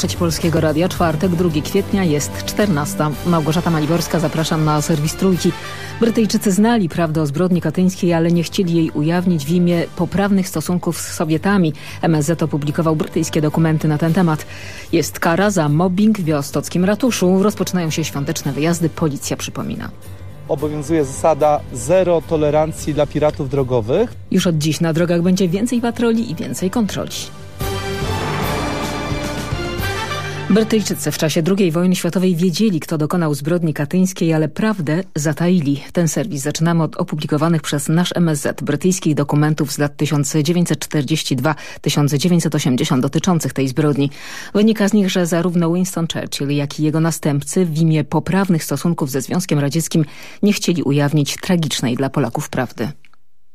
Trzeci Polskiego Radia, czwartek, 2 kwietnia jest 14. Małgorzata Maliborska, zapraszam na serwis Trójki. Brytyjczycy znali prawdę o zbrodni katyńskiej, ale nie chcieli jej ujawnić w imię poprawnych stosunków z Sowietami. MSZ opublikował brytyjskie dokumenty na ten temat. Jest kara za mobbing w białostockim ratuszu. Rozpoczynają się świąteczne wyjazdy, policja przypomina obowiązuje zasada zero tolerancji dla piratów drogowych. Już od dziś na drogach będzie więcej patroli i więcej kontroli. Brytyjczycy w czasie II wojny światowej wiedzieli, kto dokonał zbrodni katyńskiej, ale prawdę zataili. Ten serwis zaczynamy od opublikowanych przez nasz MSZ brytyjskich dokumentów z lat 1942-1980 dotyczących tej zbrodni. Wynika z nich, że zarówno Winston Churchill, jak i jego następcy w imię poprawnych stosunków ze Związkiem Radzieckim nie chcieli ujawnić tragicznej dla Polaków prawdy.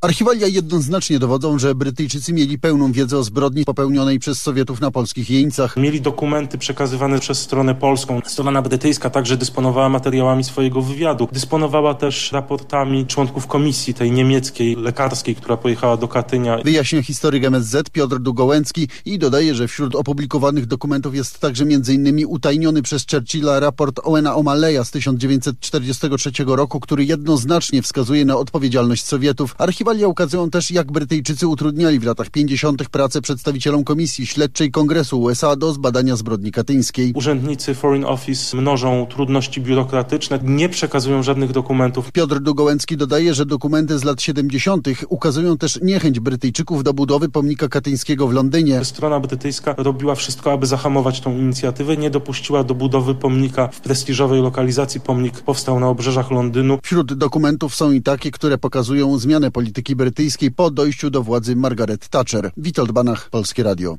Archiwalia jednoznacznie dowodzą, że Brytyjczycy mieli pełną wiedzę o zbrodni popełnionej przez Sowietów na polskich jeńcach. Mieli dokumenty przekazywane przez stronę polską. Strona brytyjska także dysponowała materiałami swojego wywiadu. Dysponowała też raportami członków komisji tej niemieckiej, lekarskiej, która pojechała do Katynia. Wyjaśnia historyk MSZ Piotr Dugołęcki i dodaje, że wśród opublikowanych dokumentów jest także m.in. utajniony przez Churchilla raport Owena O'Malley'a z 1943 roku, który jednoznacznie wskazuje na odpowiedzialność Sowietów. Archiwalia Festiwalia ukazują też, jak Brytyjczycy utrudniali w latach 50. pracę przedstawicielom Komisji Śledczej Kongresu USA do zbadania zbrodni katyńskiej. Urzędnicy Foreign Office mnożą trudności biurokratyczne, nie przekazują żadnych dokumentów. Piotr Dugołęcki dodaje, że dokumenty z lat 70. ukazują też niechęć Brytyjczyków do budowy pomnika katyńskiego w Londynie. Strona brytyjska robiła wszystko, aby zahamować tą inicjatywę, nie dopuściła do budowy pomnika w prestiżowej lokalizacji. Pomnik powstał na obrzeżach Londynu. Wśród dokumentów są i takie, które pokazują zmianę polityki polityki brytyjskiej po dojściu do władzy Margaret Thatcher. Witold Banach, Polskie Radio.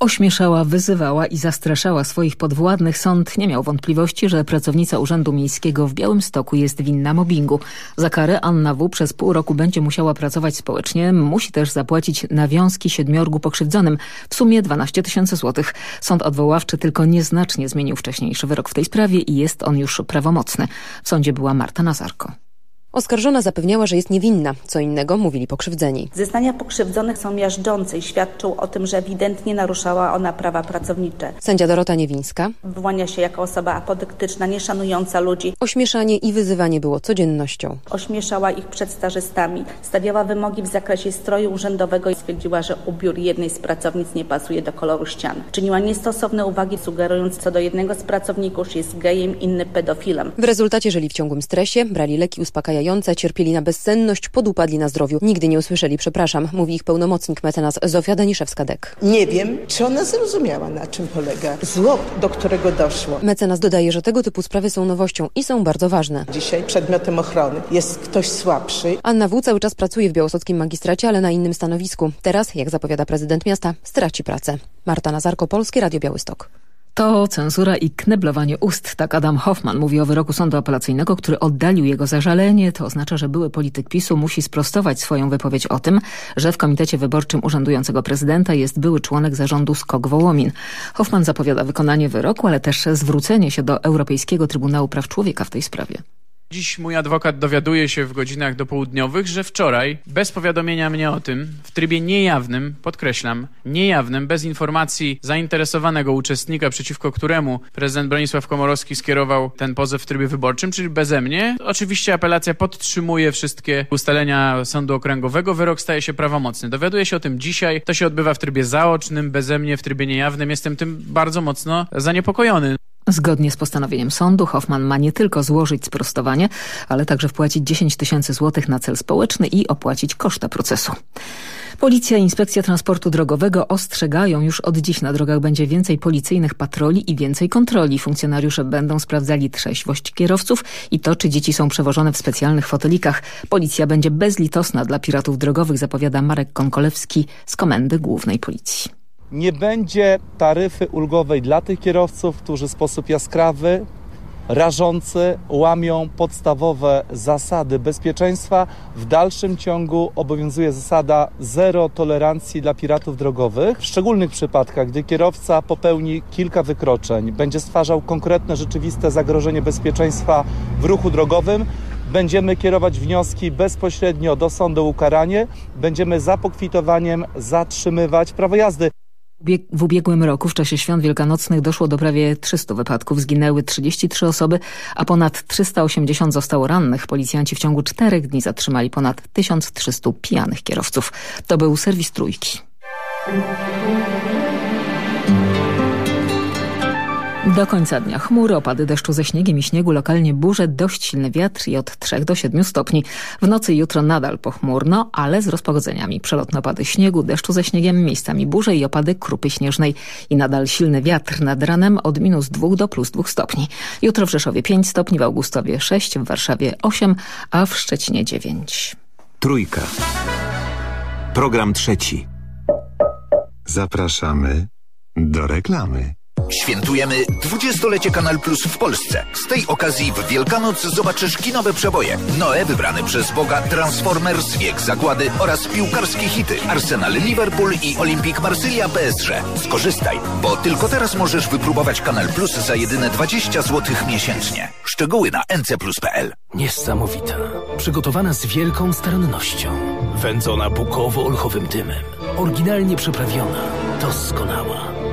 Ośmieszała, wyzywała i zastraszała swoich podwładnych. Sąd nie miał wątpliwości, że pracownica Urzędu Miejskiego w Białymstoku jest winna mobbingu. Za karę Anna W. przez pół roku będzie musiała pracować społecznie. Musi też zapłacić nawiązki siedmiorgu pokrzywdzonym, w sumie 12 tysięcy złotych. Sąd odwoławczy tylko nieznacznie zmienił wcześniejszy wyrok w tej sprawie i jest on już prawomocny. W sądzie była Marta Nazarko. Oskarżona zapewniała, że jest niewinna. Co innego mówili pokrzywdzeni. Zeznania pokrzywdzonych są miażdżące i świadczą o tym, że ewidentnie naruszała ona prawa pracownicze. Sędzia Dorota Niewińska. Wyłania się jako osoba apodyktyczna, nieszanująca ludzi. Ośmieszanie i wyzywanie było codziennością. Ośmieszała ich przed stażystami, stawiała wymogi w zakresie stroju urzędowego i stwierdziła, że ubiór jednej z pracownic nie pasuje do koloru ścian. Czyniła niestosowne uwagi, sugerując co do jednego z pracowników, że jest gejem, inny pedofilem. W rezultacie żyli w ciągłym stresie, brali leki uspokajające cierpieli na bezsenność, podupadli na zdrowiu. Nigdy nie usłyszeli przepraszam, mówi ich pełnomocnik mecenas Zofia Daniszewska-Dek. Nie wiem, czy ona zrozumiała, na czym polega zło, do którego doszło. Mecenas dodaje, że tego typu sprawy są nowością i są bardzo ważne. Dzisiaj przedmiotem ochrony jest ktoś słabszy. Anna W. cały czas pracuje w białostockim magistracie, ale na innym stanowisku. Teraz, jak zapowiada prezydent miasta, straci pracę. Marta Nazarko, Polskie Radio Białystok. To cenzura i kneblowanie ust. Tak Adam Hoffman mówi o wyroku sądu apelacyjnego, który oddalił jego zażalenie. To oznacza, że były polityk PiSu musi sprostować swoją wypowiedź o tym, że w komitecie wyborczym urzędującego prezydenta jest były członek zarządu SKOK Wołomin. Hoffman zapowiada wykonanie wyroku, ale też zwrócenie się do Europejskiego Trybunału Praw Człowieka w tej sprawie. Dziś mój adwokat dowiaduje się w godzinach dopołudniowych, że wczoraj, bez powiadomienia mnie o tym, w trybie niejawnym, podkreślam, niejawnym, bez informacji zainteresowanego uczestnika, przeciwko któremu prezydent Bronisław Komorowski skierował ten pozew w trybie wyborczym, czyli beze mnie. Oczywiście apelacja podtrzymuje wszystkie ustalenia sądu okręgowego, wyrok staje się prawomocny. Dowiaduję się o tym dzisiaj, to się odbywa w trybie zaocznym, beze mnie, w trybie niejawnym. Jestem tym bardzo mocno zaniepokojony. Zgodnie z postanowieniem sądu Hoffman ma nie tylko złożyć sprostowanie, ale także wpłacić 10 tysięcy złotych na cel społeczny i opłacić koszta procesu. Policja i Inspekcja Transportu Drogowego ostrzegają, już od dziś na drogach będzie więcej policyjnych patroli i więcej kontroli. Funkcjonariusze będą sprawdzali trzeźwość kierowców i to, czy dzieci są przewożone w specjalnych fotelikach. Policja będzie bezlitosna dla piratów drogowych, zapowiada Marek Konkolewski z Komendy Głównej Policji nie będzie taryfy ulgowej dla tych kierowców, którzy w sposób jaskrawy, rażący łamią podstawowe zasady bezpieczeństwa. W dalszym ciągu obowiązuje zasada zero tolerancji dla piratów drogowych. W szczególnych przypadkach, gdy kierowca popełni kilka wykroczeń, będzie stwarzał konkretne, rzeczywiste zagrożenie bezpieczeństwa w ruchu drogowym, będziemy kierować wnioski bezpośrednio do sądu ukaranie, będziemy za pokwitowaniem zatrzymywać prawo jazdy. W ubiegłym roku w czasie świąt wielkanocnych doszło do prawie 300 wypadków. Zginęły 33 osoby, a ponad 380 zostało rannych. Policjanci w ciągu czterech dni zatrzymali ponad 1300 pijanych kierowców. To był serwis Trójki. Do końca dnia chmury, opady deszczu ze śniegiem i śniegu, lokalnie burze, dość silny wiatr i od 3 do 7 stopni. W nocy jutro nadal pochmurno, ale z rozpogodzeniami. Przelotne opady śniegu, deszczu ze śniegiem, miejscami burze i opady krupy śnieżnej. I nadal silny wiatr nad ranem od minus 2 do plus 2 stopni. Jutro w Rzeszowie 5 stopni, w Augustowie 6, w Warszawie 8, a w Szczecinie 9. Trójka. Program trzeci. Zapraszamy do reklamy. Świętujemy 20-lecie Kanal Plus w Polsce. Z tej okazji w Wielkanoc zobaczysz kinowe przeboje. Noe wybrany przez Boga, Transformers, Wiek Zagłady oraz piłkarskie hity Arsenal Liverpool i Olympique Marsylia PSG. Skorzystaj, bo tylko teraz możesz wypróbować Kanal Plus za jedyne 20 zł miesięcznie. Szczegóły na ncplus.pl Niesamowita. Przygotowana z wielką starannością. Wędzona bukowo-olchowym dymem. Oryginalnie przyprawiona. Doskonała.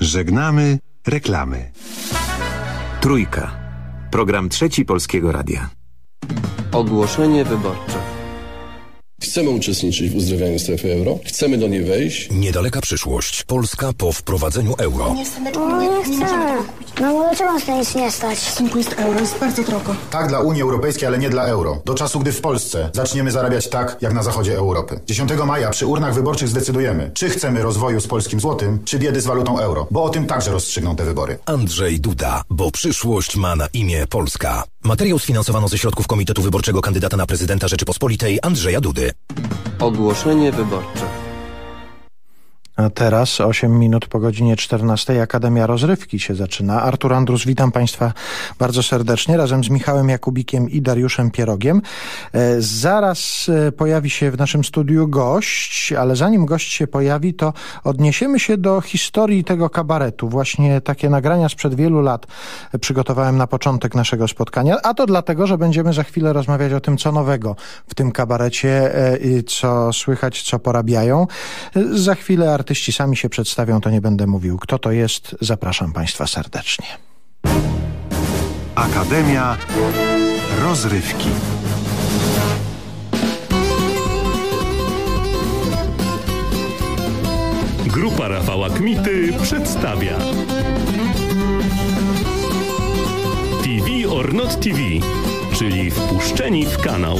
Żegnamy reklamy. Trójka. Program trzeci Polskiego Radia. Ogłoszenie wyborcze. Chcemy uczestniczyć w uzdrawianiu strefy euro? Chcemy do niej wejść? Niedaleka przyszłość. Polska po wprowadzeniu euro. Nie, no nie chcę. No bo dlaczego nas to nic nie stać? Synku jest euro, jest bardzo drogo. Tak dla Unii Europejskiej, ale nie dla euro. Do czasu, gdy w Polsce zaczniemy zarabiać tak, jak na zachodzie Europy. 10 maja przy urnach wyborczych zdecydujemy, czy chcemy rozwoju z polskim złotym, czy biedy z walutą euro. Bo o tym także rozstrzygną te wybory. Andrzej Duda, bo przyszłość ma na imię Polska. Materiał sfinansowano ze środków Komitetu Wyborczego kandydata na prezydenta Rzeczypospolitej Andrzeja Dudy. Ogłoszenie wyborcze. Teraz 8 minut po godzinie 14 Akademia Rozrywki się zaczyna. Artur Andrus, witam Państwa bardzo serdecznie razem z Michałem Jakubikiem i Dariuszem Pierogiem. E, zaraz e, pojawi się w naszym studiu gość, ale zanim gość się pojawi, to odniesiemy się do historii tego kabaretu. Właśnie takie nagrania sprzed wielu lat przygotowałem na początek naszego spotkania, a to dlatego, że będziemy za chwilę rozmawiać o tym, co nowego w tym kabarecie, e, co słychać, co porabiają. Za chwilę artyści sami się przedstawią, to nie będę mówił. Kto to jest? Zapraszam Państwa serdecznie. Akademia Rozrywki. Grupa Rafała Kmity przedstawia TV or Not TV, czyli wpuszczeni w kanał.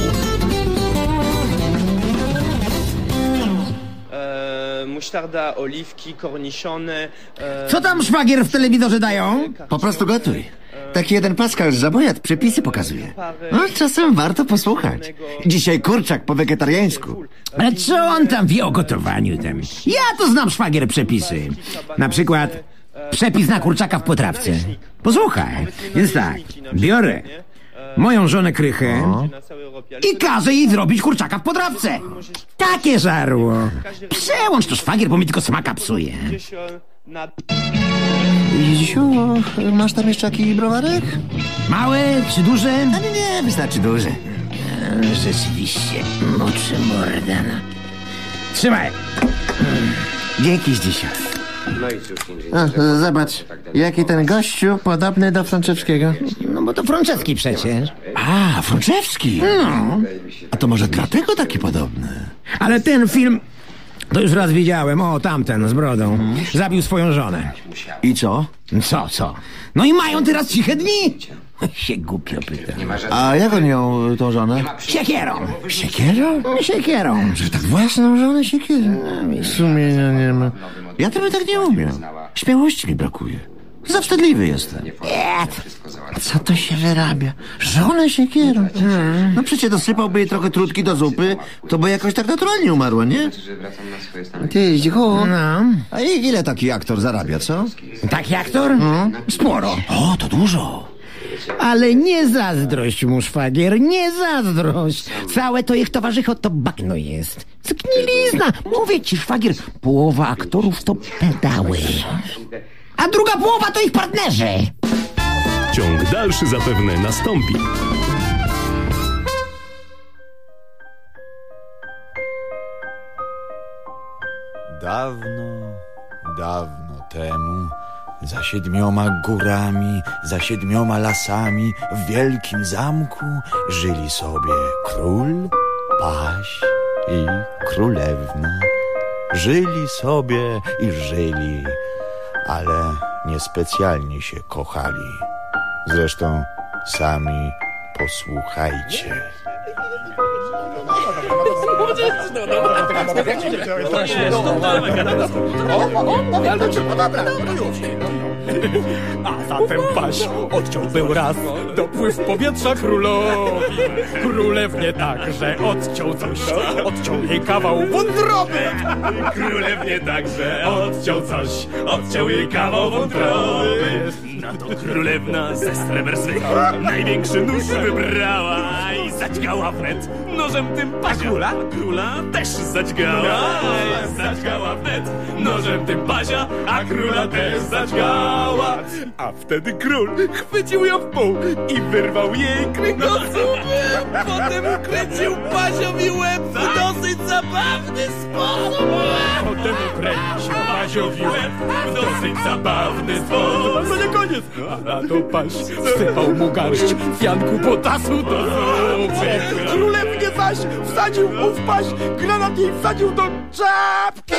Musztarda, oliwki, korniszony. E... Co tam szwagier w telewizorze dają? Po prostu gotuj. Taki jeden Pascal z Zabojat przepisy pokazuje. No, czasem warto posłuchać. Dzisiaj kurczak po wegetariańsku. Ale co on tam wie o gotowaniu tam? Ja to znam szwagier przepisy. Na przykład przepis na kurczaka w potrawce. Posłuchaj. Więc tak, biorę moją żonę Krychę o. i każę jej zrobić kurczaka w potrawce. Takie żarło. Przełącz to szwagier, bo mi tylko smaka psuje. Zisiu, masz tam jeszcze jakiś browarek? Mały czy duży? A nie, nie, wystarczy duży. Rzeczywiście, moczy morda. Trzymaj. Dzięki, Zdzisiu. No i cóż, zobacz, jaki ten gościu podobny do Frączewskiego. No bo to Franceski przecież. A, Frączewski. No. A to może dlatego taki podobny? Ale ten film... To już raz widziałem, o tamten z brodą. Zabił swoją żonę. I co? Co, co? No i mają teraz ciche dni. Się głupio pyta. A jak on ją, tą żonę? Siekierą. Siekierą? Siekierą. Że tak własną żonę siekierą? Sumienia nie ma. Ja to by tak nie umiem. Śmiałości mi brakuje. Za wstydliwy jestem. Co to się wyrabia? Żonę siekierą? No przecież dosypałby jej trochę trutki do zupy, to by jakoś tak naturalnie umarła, nie? Ty, Zdzichu, No. a i- ile taki aktor zarabia, co? Taki aktor? Sporo. O, to dużo. Ale nie zazdrość mu, szwagier, nie zazdrość. Całe to ich towarzycho to bagno jest. Zgnilizna. Mówię ci, szwagier, połowa aktorów to pedały. A druga połowa to ich partnerzy. Ciąg dalszy zapewne nastąpi. Dawno, dawno temu, za siedmioma górami, za siedmioma lasami, w wielkim zamku żyli sobie król, paź i królewna. Żyli sobie i żyli, ale niespecjalnie się kochali. Zresztą sami posłuchajcie. A zatem paś odciął był raz dopływ powietrza królowi. Królewnie także odciął coś, odciął jej kawał wątroby. Królewnie także odciął coś, odciął jej kawał wątroby. Na to królewna ze sreber swych największy nóż wybrała i zaćgała wnet nożem tym pasia. Króla? Króla też zaćgała, zaćgała wnet nożem tym pasia, a króla też zaćgała. A wtedy król chwycił ją w pół i wyrwał jej kręgosłup. Potem kręcił pasiowi łeb w dosyć zabawny sposób. Potem kręcił pasiowi łeb w dosyć zabawny sposób. To nie koniec. A na to paś sypał mu garść fianku potasu do zupy. Królewnie zaś wsadził mu w paś granat jej wsadził do czapki.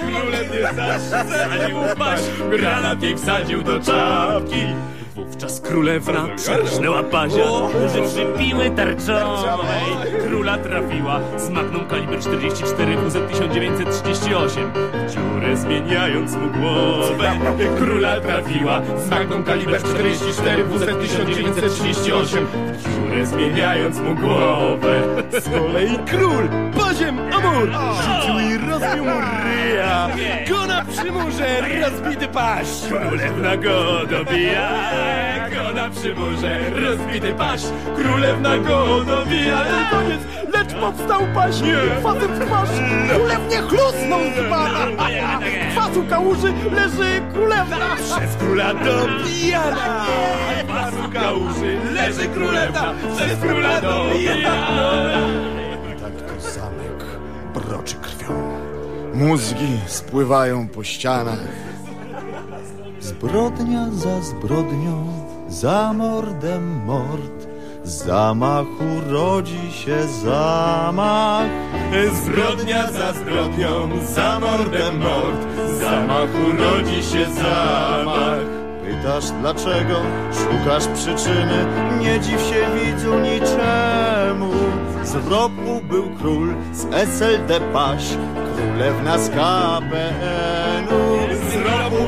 Królewnie zaś wsadził w paś granat jej wsadził do czapki. Wówczas królewna przerżnęła pazia, używszy piły tarczowej. Króla trafiła z magnum kaliber 44 WZ 1938. W dziurę zmieniając mu głowę. Króla trafiła z magnum kaliber 44 WZ 1938. W dziurę zmieniając mu głowę. Z kolei król, poziem amur, rzucił i rozbił mu ryja. Go na przymurze rozbity paś. Królewna go dobija. Go na przymurze rozbity paś. Królewna go dobija. Ale koniec, lecz powstał paś. Kwasem w twarz. Królewnie chlusnął z bana. W kwasu kałuży leży królewna. Przez króla dobijana. W kwasu kałuży leży królewna. Przez króla dobijana. Tak to zamek broczy krwią. Mózgi spływają po ścianach. Zbrodnia za zbrodnią, za mordem mord. Z zamachu rodzi się zamach. Zbrodnia za zbrodnią, za mordem mord. Z zamachu rodzi się zamach. Pytasz dlaczego, szukasz przyczyny, nie dziw się widzu niczemu. Z roku był król, z SLD paś, królewna z KPN-u.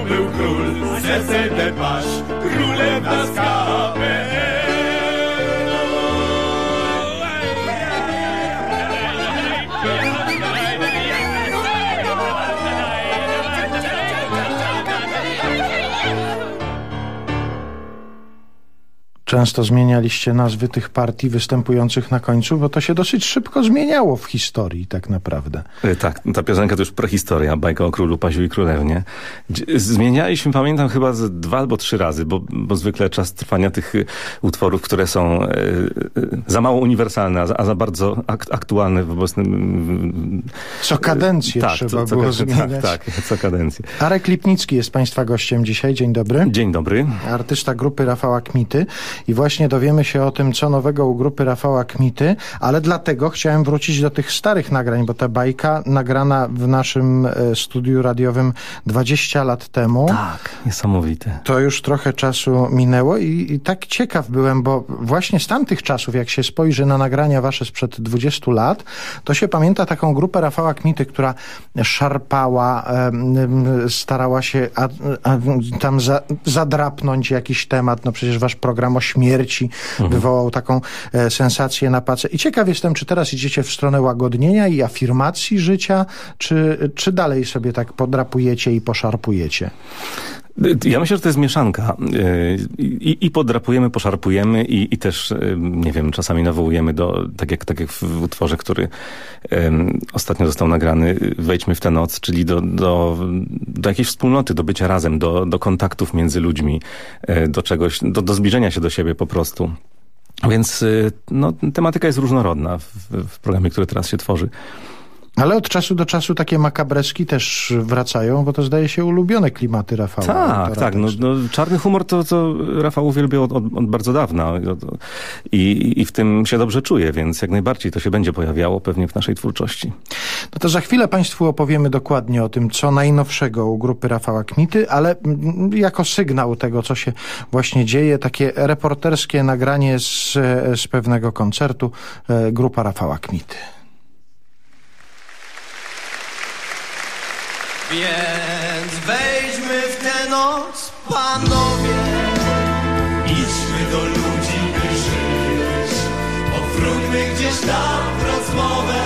Z roku był król, z SLD paś, królewna z KPN. Często zmienialiście nazwy tych partii występujących na końcu, bo to się dosyć szybko zmieniało w historii tak naprawdę. E, Tak, ta piosenka to już prehistoria, bajka o królu, paziu i królewnie. Zmienialiśmy, pamiętam, chyba dwa albo trzy razy, bo, bo zwykle czas trwania tych y, utworów, które są e, e, za mało uniwersalne, a za, a za bardzo ak aktualne w obecnym... Co kadencję tak, trzeba co, co, było tak, zmieniać. Tak, tak, co kadencję. Arek Lipnicki jest Państwa gościem dzisiaj. Dzień dobry. Dzień dobry. Artysta grupy Rafała Kmity. I właśnie dowiemy się o tym, co nowego u grupy Rafała Kmity, ale dlatego chciałem wrócić do tych starych nagrań, bo ta bajka nagrana w naszym e, studiu radiowym 20 lat temu. Tak, niesamowite. To już trochę czasu minęło i, i tak ciekaw byłem, bo właśnie z tamtych czasów, jak się spojrzy na nagrania wasze sprzed 20 lat, to się pamięta taką grupę Rafała Kmity, która szarpała, starała się a, a, tam za, zadrapnąć jakiś temat. No przecież wasz program o śmierci wywołał taką e, sensację na pace. I ciekaw jestem, czy teraz idziecie w stronę łagodnienia i afirmacji życia, czy, czy dalej sobie tak podrapujecie i poszarpujecie? Ja myślę, że to jest mieszanka. Yy, I, i podrapujemy, poszarpujemy i, i też, yy, nie wiem, czasami nawołujemy do, tak jak, tak jak w utworze, który em, ostatnio został nagrany, Wejdźmy w tę noc, czyli do, do, do jakiejś wspólnoty, do bycia razem, do, do kontaktów między ludźmi, e, do czegoś, do, do zbliżenia się do siebie po prostu. Więc no, tematyka jest różnorodna w, w programie, który teraz się tworzy. Ale od czasu do czasu takie makabreski też wracają, bo to zdaje się ulubione klimaty Rafała. Tak, tak. No, no, czarny humor to, to Rafał uwielbiał od, od, od bardzo dawna I, i w tym się dobrze czuje, więc jak najbardziej to się będzie pojawiało pewnie w naszej twórczości. No to za chwilę Państwu opowiemy dokładnie o tym, co najnowszego u grupy Rafała Kmity, ale jako sygnał tego, co się właśnie dzieje, takie reporterskie nagranie z, z pewnego koncertu e, grupa Rafała Kmity. Więc wejdźmy w tę noc, panowie. Idźmy do ludzi, by żyć. Powróćmy gdzieś tam rozmowę.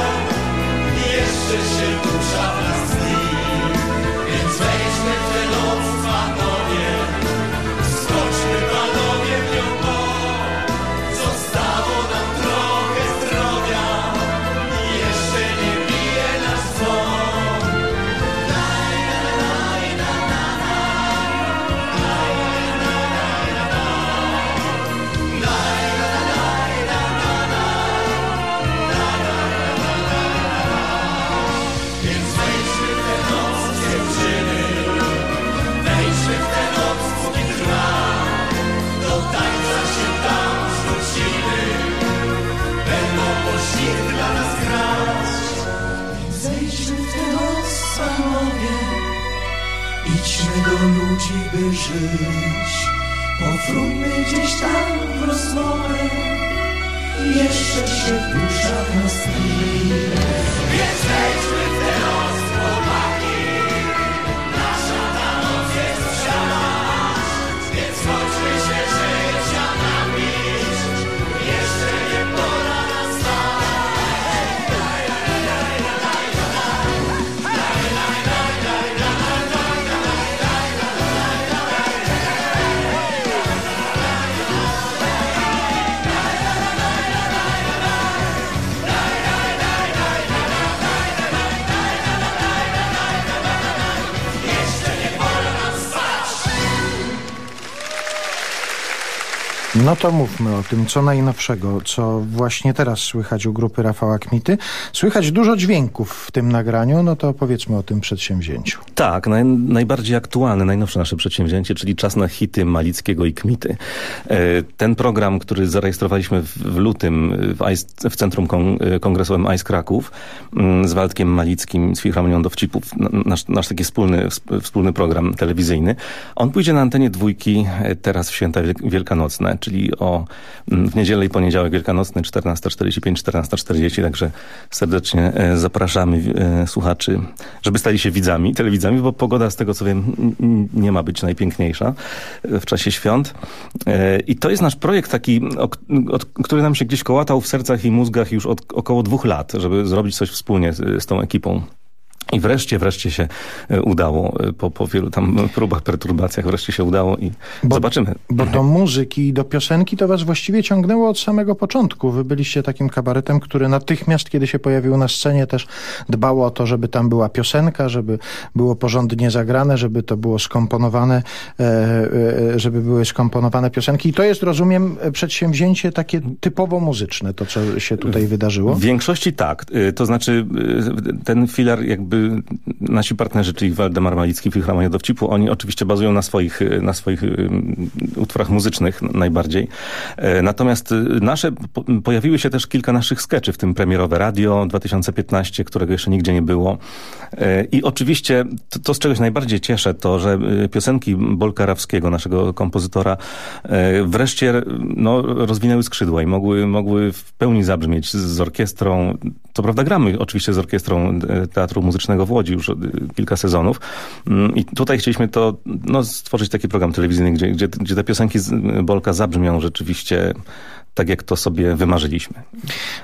No to mówmy o tym, co najnowszego, co właśnie teraz słychać u grupy Rafała Kmity. Słychać dużo dźwięków w tym nagraniu, no to opowiedzmy o tym przedsięwzięciu. Tak, naj, najbardziej aktualne, najnowsze nasze przedsięwzięcie, czyli Czas na hity Malickiego i Kmity. E, Ten program, który zarejestrowaliśmy w, lutym w, ICE, w Centrum Kon, Kongresowym ICE Kraków mm, z Waldkiem Malickim, z Filharmonią Dowcipów, nasz, nasz taki wspólny, sp- wspólny program telewizyjny. On pójdzie na antenie dwójki e, teraz w święta wiel- wielkanocne, czyli o, mm, w niedzielę i poniedziałek wielkanocny 14.45, 14.40, także serdecznie e, zapraszamy e, słuchaczy, żeby stali się widzami, telewidzami, bo pogoda z tego co wiem nie ma być najpiękniejsza e, w czasie świąt. E, I to jest nasz projekt taki, który nam się gdzieś kołatał w sercach i mózgach już od około dwóch lat, żeby zrobić coś wspólnie z tą ekipą. I wreszcie, wreszcie się e, udało. E, Po, po wielu tam próbach, perturbacjach wreszcie się udało i zobaczymy. Bo do muzyki i do piosenki to was właściwie ciągnęło od samego początku. Wy byliście takim kabaretem, który natychmiast, kiedy się pojawił na scenie, też dbało o to, żeby tam była piosenka, żeby było porządnie zagrane, żeby to było skomponowane, e, żeby były skomponowane piosenki. I to jest, rozumiem, przedsięwzięcie takie typowo muzyczne, to co się tutaj wydarzyło. W większości tak. To znaczy ten filar jakby nasi partnerzy, czyli Waldemar Malicki, Filharmonia Dowcipu, oni oczywiście bazują na swoich, y, na swoich y, utworach muzycznych najbardziej. E, Natomiast y, nasze, po, pojawiły się też kilka naszych skeczy, w tym premierowe Radio 2015, którego jeszcze nigdzie nie było. E, I oczywiście to, to z czegoś najbardziej cieszę, to, że y, piosenki Bolka Rawskiego, naszego kompozytora, e, wreszcie no, rozwinęły skrzydła i mogły, mogły w pełni zabrzmieć z, orkiestrą. Co prawda gramy oczywiście z orkiestrą Teatru Muzycznego w Łodzi już y, kilka sezonów. Mm, I tutaj chcieliśmy to no, stworzyć taki program telewizyjny, gdzie, gdzie, gdzie te piosenki z Bolka zabrzmią rzeczywiście tak, jak to sobie wymarzyliśmy.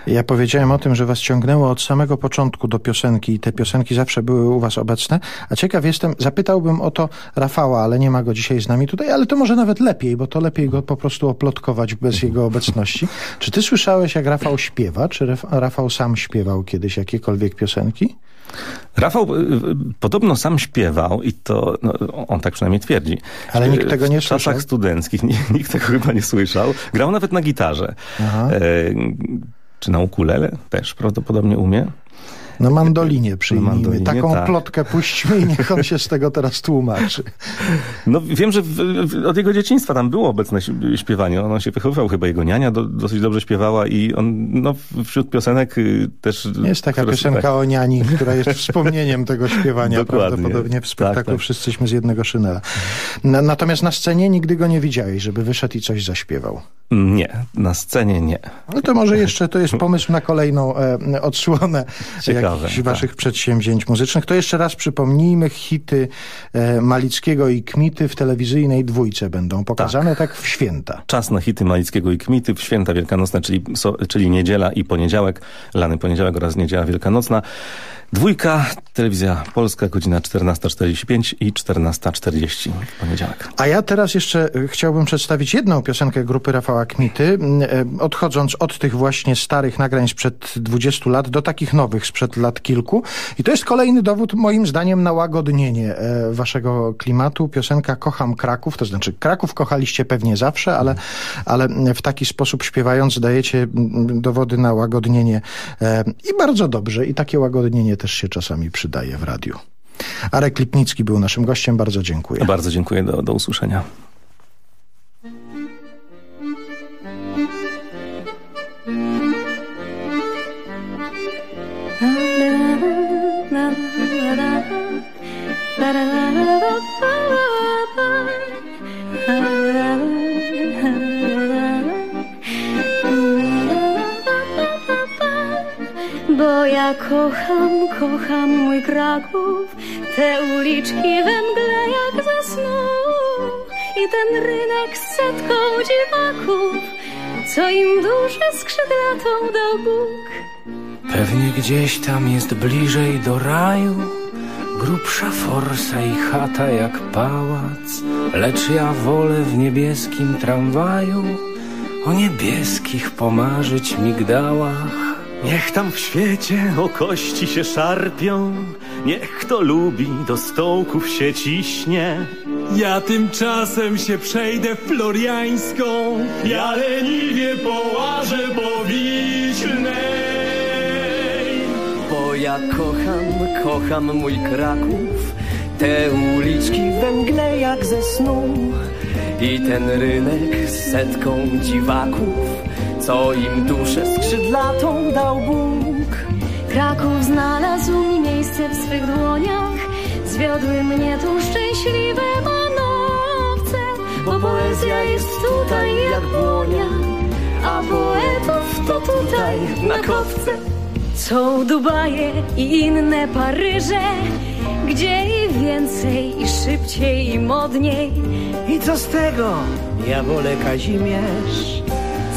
Ja powiedziałem o tym, że was ciągnęło od samego początku do piosenki i te piosenki zawsze były u was obecne. A ciekaw jestem, zapytałbym o to Rafała, ale nie ma go dzisiaj z nami tutaj, ale to może nawet lepiej, bo to lepiej go po prostu oplotkować bez jego obecności. Czy ty słyszałeś, jak Rafał śpiewa? Czy Raf- Rafał sam śpiewał kiedyś jakiekolwiek piosenki? Rafał y, y, podobno sam śpiewał i to, no, on tak przynajmniej twierdzi. Ale nikt Y, tego nie W czasach słyszał? studenckich nikt, nikt tego chyba nie słyszał. Grał nawet na gitarze. Aha. E, czy na ukulele też prawdopodobnie umie. Na mandolinie przyjmijmy. mandolinie, Taką tak. plotkę puśćmy i niech on się z tego teraz tłumaczy. No wiem, że w, w, od jego dzieciństwa tam było obecne śpiewanie. On się wychowywał, chyba jego niania do, dosyć dobrze śpiewała i on no, wśród piosenek y, też... Jest taka piosenka tak. o niani, która jest wspomnieniem tego śpiewania Dokładnie. prawdopodobnie w spektaklu Tak, tak. Wszyscy z jednego szynela. Na, natomiast na scenie nigdy go nie widziałeś, żeby wyszedł i coś zaśpiewał. Nie, na scenie nie. No to może jeszcze to jest pomysł na kolejną e, odsłonę Ciekawe, jakichś tak. waszych przedsięwzięć muzycznych. To jeszcze raz przypomnijmy, hity e, Malickiego i Kmity w telewizyjnej dwójce będą pokazane tak, w święta. Czas na hity Malickiego i Kmity w święta wielkanocne, czyli, so, czyli niedziela i poniedziałek, lany poniedziałek oraz niedziela wielkanocna. Dwójka, telewizja polska, godzina 14.45 i 14.40 w poniedziałek. A ja teraz jeszcze e, chciałbym przedstawić jedną piosenkę grupy Rafała Kmity, e, odchodząc od tych właśnie starych nagrań sprzed 20 lat do takich nowych sprzed lat kilku. I to jest kolejny dowód, moim zdaniem, na łagodnienie e, waszego klimatu. Piosenka Kocham Kraków, to znaczy Kraków kochaliście pewnie zawsze, ale, ale w taki sposób śpiewając dajecie dowody na łagodnienie i bardzo dobrze. I takie łagodnienie też się czasami przydaje w radiu. Arek Lipnicki był naszym gościem, bardzo dziękuję. Bardzo dziękuję, do, do usłyszenia. Ja kocham, kocham mój Kraków, te uliczki we mgle jak ze i ten rynek z setką dziwaków, co im duszę skrzydlatą dał Bóg. Pewnie gdzieś tam jest bliżej do raju Grubsza forsa i chata jak pałac. Lecz ja wolę w niebieskim tramwaju O niebieskich pomarzyć migdałach Niech tam w świecie o kości się szarpią, niech kto lubi do stołków się ciśnie. Ja tymczasem się przejdę floriańską. Ja leniwie połażę po wiślnej. Bo ja kocham, kocham mój Kraków Te uliczki we mgle jak ze snu I ten rynek z setką dziwaków Co im duszę skrzydlatą dał Bóg Kraków znalazł mi miejsce w swych dłoniach, zwiodły mnie tu szczęśliwe manowce, bo poezja jest tutaj jak błonia, a poetów to tutaj na kowce. Są Dubaje i inne Paryże, gdzie i więcej, i szybciej, i modniej. I co z tego? Ja wolę Kazimierz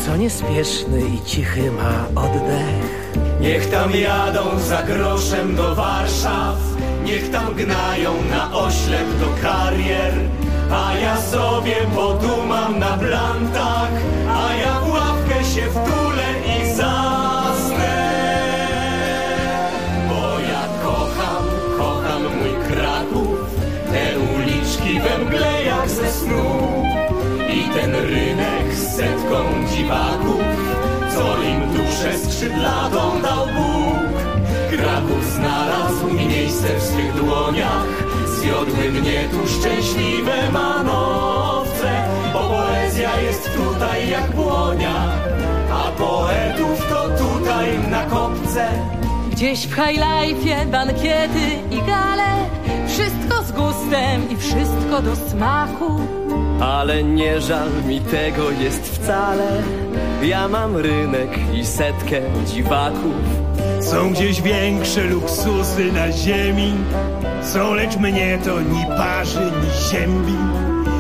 Co niespieszny i cichy ma oddech. Niech tam jadą za groszem do Warszaw, niech tam gnają na oślep do karier, a ja sobie podumam na blantach, dziwaków, co im duszę skrzydlatą dał Bóg. Kraków znalazł mi mi miejsce w swych dłoniach. Zwiodły mnie tu szczęśliwe manowce, bo poezja jest tutaj jak błonia, a poetów to tutaj na kopce. Gdzieś w highlife bankiety i gale Wszystko z gustem i wszystko do smaku Ale nie żal mi tego jest wcale Ja mam rynek i setkę dziwaków. Są gdzieś większe luksusy na ziemi Są, lecz mnie to ni parzy, ni ziębi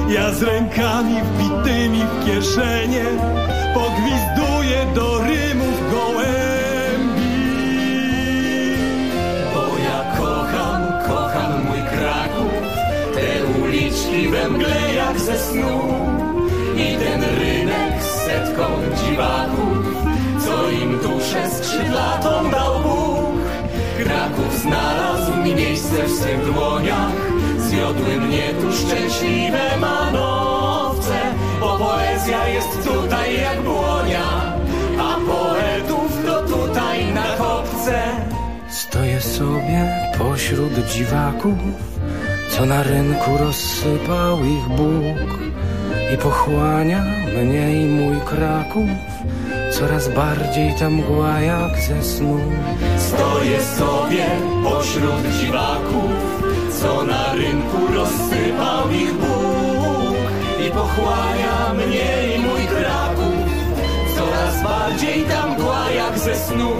Ja z rękami wbitymi w kieszenie Pogwizduję do rymów gołębi. Bo ja kocham, kocham mój Kraków Te uliczki we mgle jak ze snu. I ten rynek setką dziwaków Co im duszę skrzydlatą dał Bóg. Kraków znalazł mi miejsce w swych dłoniach Zwiodły mnie tu szczęśliwe manowce Bo poezja jest tutaj jak błonia A poetów to tutaj na kopce. Stoję sobie pośród dziwaków, co na rynku rozsypał ich Bóg i pochłania mnie i mój Kraków. Coraz bardziej ta mgła jak ze snu. Stoję sobie pośród dziwaków, co na rynku rozsypał ich Bóg i pochłania mnie i mój Kraków. Coraz bardziej tam mgła jak ze snu.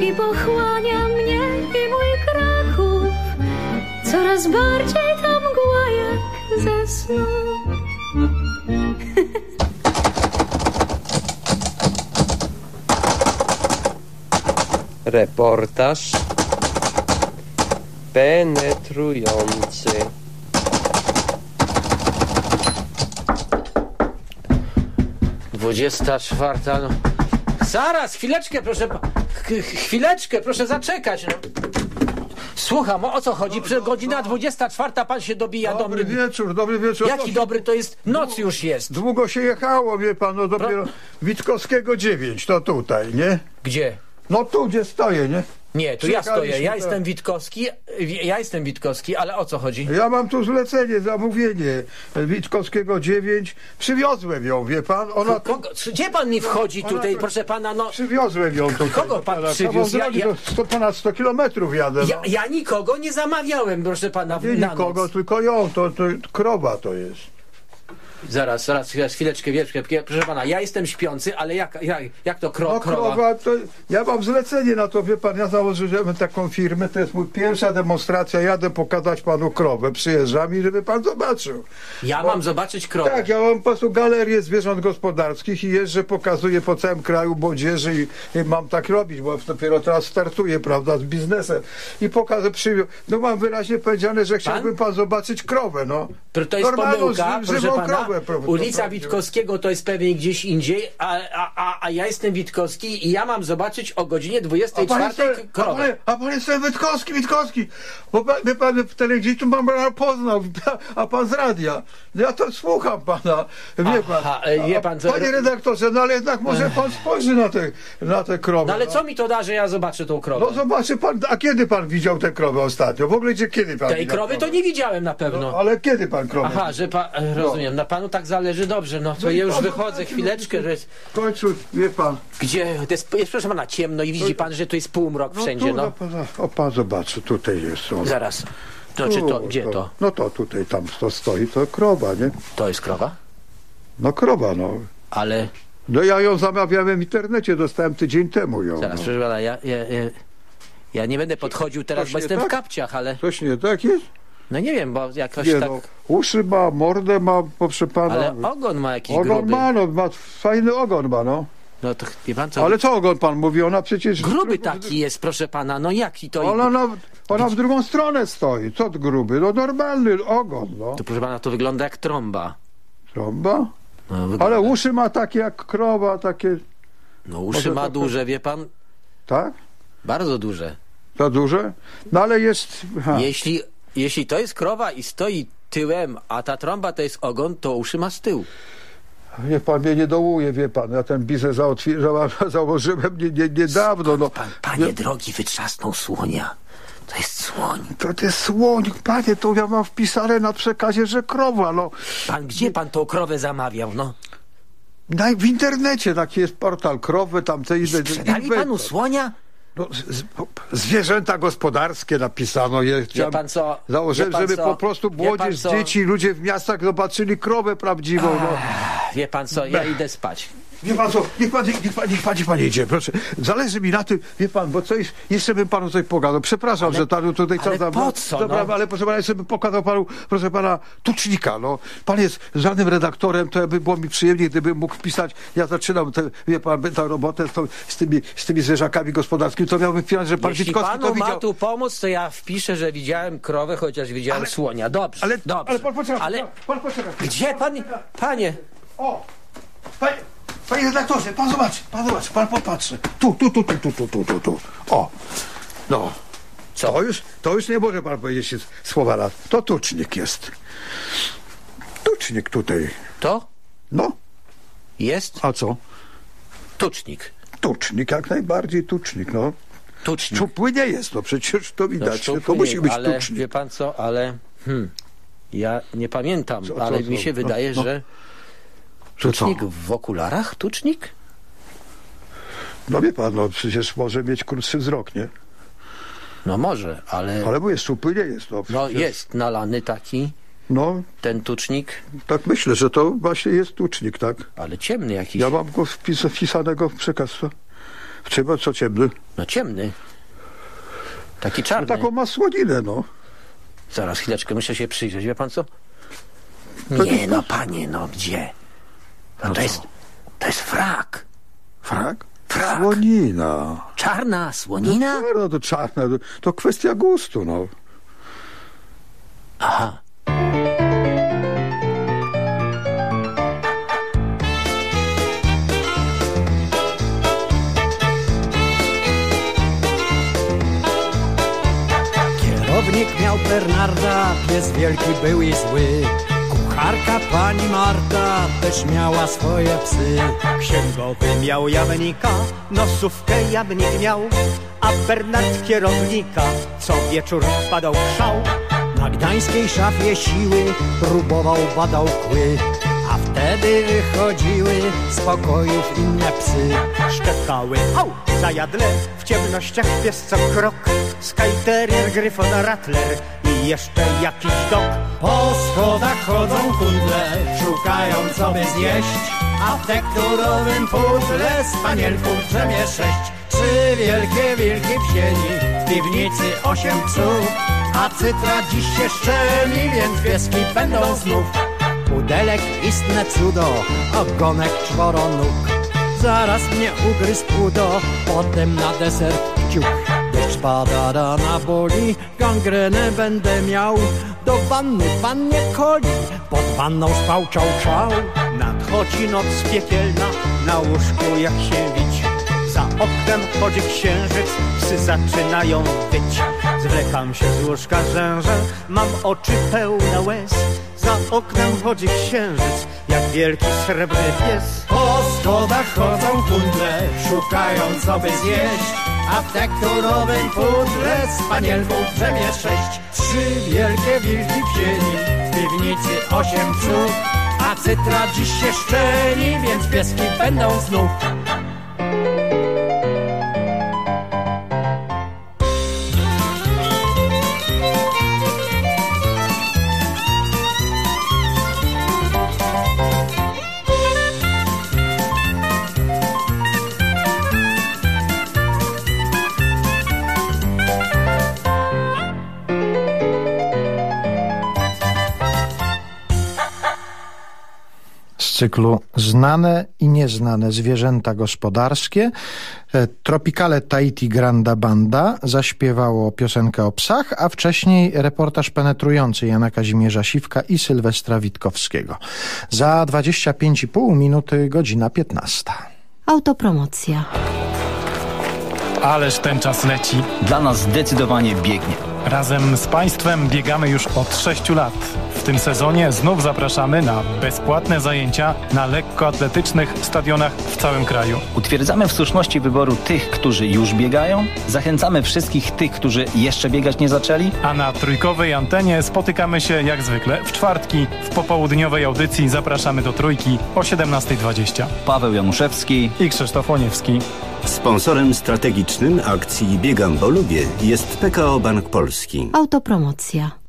I pochłania mnie i mój Kraków Coraz bardziej ta mgła jak ze snu Reportaż penetrujący. Dwudziesta czwarta, no. Zaraz, chwileczkę, proszę. Chwileczkę, proszę zaczekać, no. Słucham, o co chodzi? Przed godzina 24 pan się dobija do mnie. Dobry wieczór, dobry wieczór. Jaki dobry to jest? Noc już jest. Długo się jechało, wie pan, no dopiero Witkowskiego 9, to tutaj, nie? Gdzie? No tu, gdzie stoję, nie? Nie, to ja stoję. Ja Przyjechaliśmy jestem Witkowski, ja jestem Witkowski, ale o co chodzi? Ja mam tu zlecenie, zamówienie Witkowskiego 9. Przywiozłem ją, wie pan? Ona... Kogo, gdzie pan mi wchodzi tutaj, proszę pana, no... Przywiozłem ją tutaj. Kogo pan Pana, przywiózł? Ja, ja, drogi, to 100, ponad 100 kilometrów jadę. No. ja, ja nikogo nie zamawiałem, proszę pana, Nie nikogo, tylko ją, to, to krowa to jest. Zaraz, zaraz, chwileczkę, chwileczkę, proszę pana, ja jestem śpiący, ale jak, jak, jak to kro, No krowa? krowa, to ja mam zlecenie na to, wie pan, ja założyłem taką firmę, to jest mój pierwsza demonstracja, jadę pokazać panu krowę, przyjeżdżam i żeby pan zobaczył. Ja mam zobaczyć krowę. Tak, ja mam po prostu galerię zwierząt gospodarskich i jeżdżę, pokazuję po całym kraju młodzieży i, i mam tak robić, bo dopiero teraz startuję, prawda, z biznesem i pokażę, przywiózł. No mam wyraźnie powiedziane, że chciałbym pan zobaczyć krowę, no. To, jest Normalną, pomyłka, proszę żywą pana. krowę, Ulica prawda. Witkowskiego to jest pewnie gdzieś indziej, a, a, a, ja jestem Witkowski i ja mam zobaczyć o godzinie A pan, 24 jest, a, krowę. pan, a pan jest Witkowski, Witkowski. Bo pan, wie pan, w telewizji tu pan pana poznał, a pan z radia. Ja to słucham pana, wie pan. Aha, e, wie pan, co- Panie redaktorze, no ale jednak może pan spojrzy na te, na te krowy. No ale co mi to da, że ja zobaczę tą krowę? No zobaczy pan, a kiedy pan widział tę krowę ostatnio? W ogóle gdzie kiedy pan Tej widział krowy to nie widziałem na pewno. No, ale kiedy pan krowę Aha, że pan, e, rozumiem, na panu tak zależy, dobrze, no to No i ja już wychodzę, chwileczkę, że... W końcu, wie pan. Gdzie, to jest, jest proszę pana ciemno i widzi pan, że tu jest półmrok wszędzie, tu, no. pan, o pan zobaczy, tutaj jest. O. Zaraz, to czy to, Tu, gdzie to? No to tutaj, tam to stoi, to krowa, nie? To jest krowa? No krowa, no. Ale... No ja ją zamawiałem w internecie, dostałem tydzień temu ją. Zaraz, no. proszę pana, ja, ja, ja, ja nie będę podchodził teraz, coś bo nie jestem w tak? kapciach, ale... Coś nie tak jest? No nie wiem, bo jakoś Nie tak... no, uszy ma, mordę ma, proszę pana. Ale ogon ma jakiś Ogon gruby. ma, no, ma fajny ogon ma, no. No to wie pan co? Ale co ogon pan mówi? Ona przecież... Gruby taki jest, proszę pana, no jaki to... Ona, na, ona w drugą stronę stoi. Co to gruby? No normalny ogon, no. To proszę pana, to wygląda jak trąba. Trąba? No, wygląda... Ale uszy ma takie jak krowa, takie... No uszy ma tak- duże, wie pan? Tak? Bardzo duże. Za duże? No ale jest... Jeśli, jeśli to jest krowa i stoi tyłem, a ta trąba to jest ogon, to uszy ma z tyłu. Niech pan mnie nie dołuje, wie pan. Ja ten biznes zaotwi- za- założyłem nie, nie, niedawno. No. Pan, panie drogi, wytrzasnął słonia. To jest słoń. To, to jest słoń, panie, to ja mam wpisane na przekazie, że krowa, no. Pan, gdzie pan tą krowę zamawiał, no? Na, w internecie taki jest portal krowy, tam te inne... Sprzedali panu słonia? No, zwierzęta gospodarskie napisano. Je, Wie pan co? Założyłem, Wie pan żeby co? po prostu młodzież, dzieci, ludzie w miastach zobaczyli krowę prawdziwą. No. Wie pan co, ja idę spać. Wie pan co, niech pan, niech pan, niech pan, niech pan idzie, proszę. Zależy mi na tym, wie pan, bo coś, jeszcze bym panu coś pogadał. Przepraszam, Ale- że panu tutaj ale za- po co, Dobra, no? ale proszę pana, jeszcze bym pokazał panu, proszę pana, tucznika, no. Pan jest żadnym redaktorem, to by było mi przyjemnie, gdybym mógł wpisać, ja zaczynam tę, wie pan, tę robotę z, tą, z, tymi, z tymi zwierzakami gospodarskimi, to miałbym wpisać, że pan Jeśli Witkowski panu to ma widział. tu pomóc, to ja wpiszę, że widziałem krowę, chociaż widziałem słonia. Dobrze, ale, dobrze. ale pan poczeka, Ale pan poczeka. gdzie pan, panie? O, panie, panie redaktorze, pan zobaczy, pan zobaczy, pan popatrzy. Tu, tu, tu, tu, tu, tu, tu, tu, tu. O, no. Co? To już, to już nie może pan powiedzieć się słowa raz. To tucznik jest. Tucznik tutaj. To? No. Jest? A co? Tucznik. Tucznik, jak najbardziej tucznik, no. Tucznik. Szczupły nie jest, no przecież to widać. No, to musi być ale, tucznik. Wie pan co, ale hmm, ja nie pamiętam, co, ale co? mi się No, wydaje, no. że Że co? tucznik w okularach? Tucznik? No wie pan, no przecież może mieć krótszy wzrok, nie? No może, ale Ale mówię, szczupły nie jest. No, no przecież- jest nalany taki, No, ten tucznik, tak myślę, że to właśnie jest tucznik, tak? ale ciemny jakiś. Ja mam go wpis, wpisanego w przekaz. W czym, co ciemny? No ciemny. Taki No, czarny. taką ma słoninę, no. Zaraz chwileczkę, muszę się przyjrzeć, wie pan co? Nie- no, panie, no gdzie? No, to co? jest, to jest frak. Frak? Frak. Słonina. Czarna słonina? No, no to czarne, to, to kwestia gustu, no. Aha. Kierownik miał Bernarda, pies wielki był i zły. Kucharka pani Marta też miała swoje psy. Księgowy miał jamnika, nosówkę jamnik miał, a Bernard kierownika co wieczór wpadał w szał. Na gdańskiej szafie siły próbował, badał kły. A wtedy wychodziły z pokojów inne psy. Szczekały, au, zajadle, w ciemnościach pies co krok, Skyterier, Gryfon, Rattler i jeszcze jakiś dok. Po schodach chodzą kundle, szukają co by zjeść. A w tekturowym pudle spanielków drzemie sześć. Trzy wielkie wilki w sieni, w piwnicy osiem psów. A cytra dziś się szczemi, więc pieski będą znów. Pudelek istne cudo, ogonek czworo nóg. Zaraz mnie ugryzł udo, potem na deser kciuk. Deszcz pada, rana boli, gangrenę będę miał. Do wanny pan nie koli, pod wanną spał czał czał. Nadchodzi noc piekielna, na łóżku jak się wić. Za oknem chodzi księżyc, psy zaczynają wyć. Zwlekam się z łóżka rzężę, mam oczy pełne łez. Za oknem chodzi księżyc, jak wielki srebrny pies. Po schodach chodzą kundle, szukają co by zjeść. A w tekturowym pudle spanielków drzemie sześć. Trzy wielkie wilki w sieni, w piwnicy osiem psów. A cytra dziś się szczeni, więc pieski będą znów. Z cyklu Znane i nieznane zwierzęta gospodarskie. E, Tropicale Tahiti Granda Banda zaśpiewało piosenkę o psach, a wcześniej reportaż penetrujący Jana Kazimierza Siwka i Sylwestra Witkowskiego. Za 25,5 minuty godzina 15. Autopromocja. Ależ ten czas leci. Dla nas zdecydowanie biegnie. Razem z Państwem biegamy już od 6 lat. W tym sezonie znów zapraszamy na bezpłatne zajęcia na lekkoatletycznych stadionach w całym kraju. Utwierdzamy w słuszności wyboru tych, którzy już biegają, zachęcamy wszystkich tych, którzy jeszcze biegać nie zaczęli, A na trójkowej antenie spotykamy się jak zwykle w czwartki. W popołudniowej audycji zapraszamy do trójki o 17.20. Paweł Januszewski i Krzysztof Łoniewski. Sponsorem strategicznym akcji Biegam, bo lubię jest PKO Bank Polski. Autopromocja.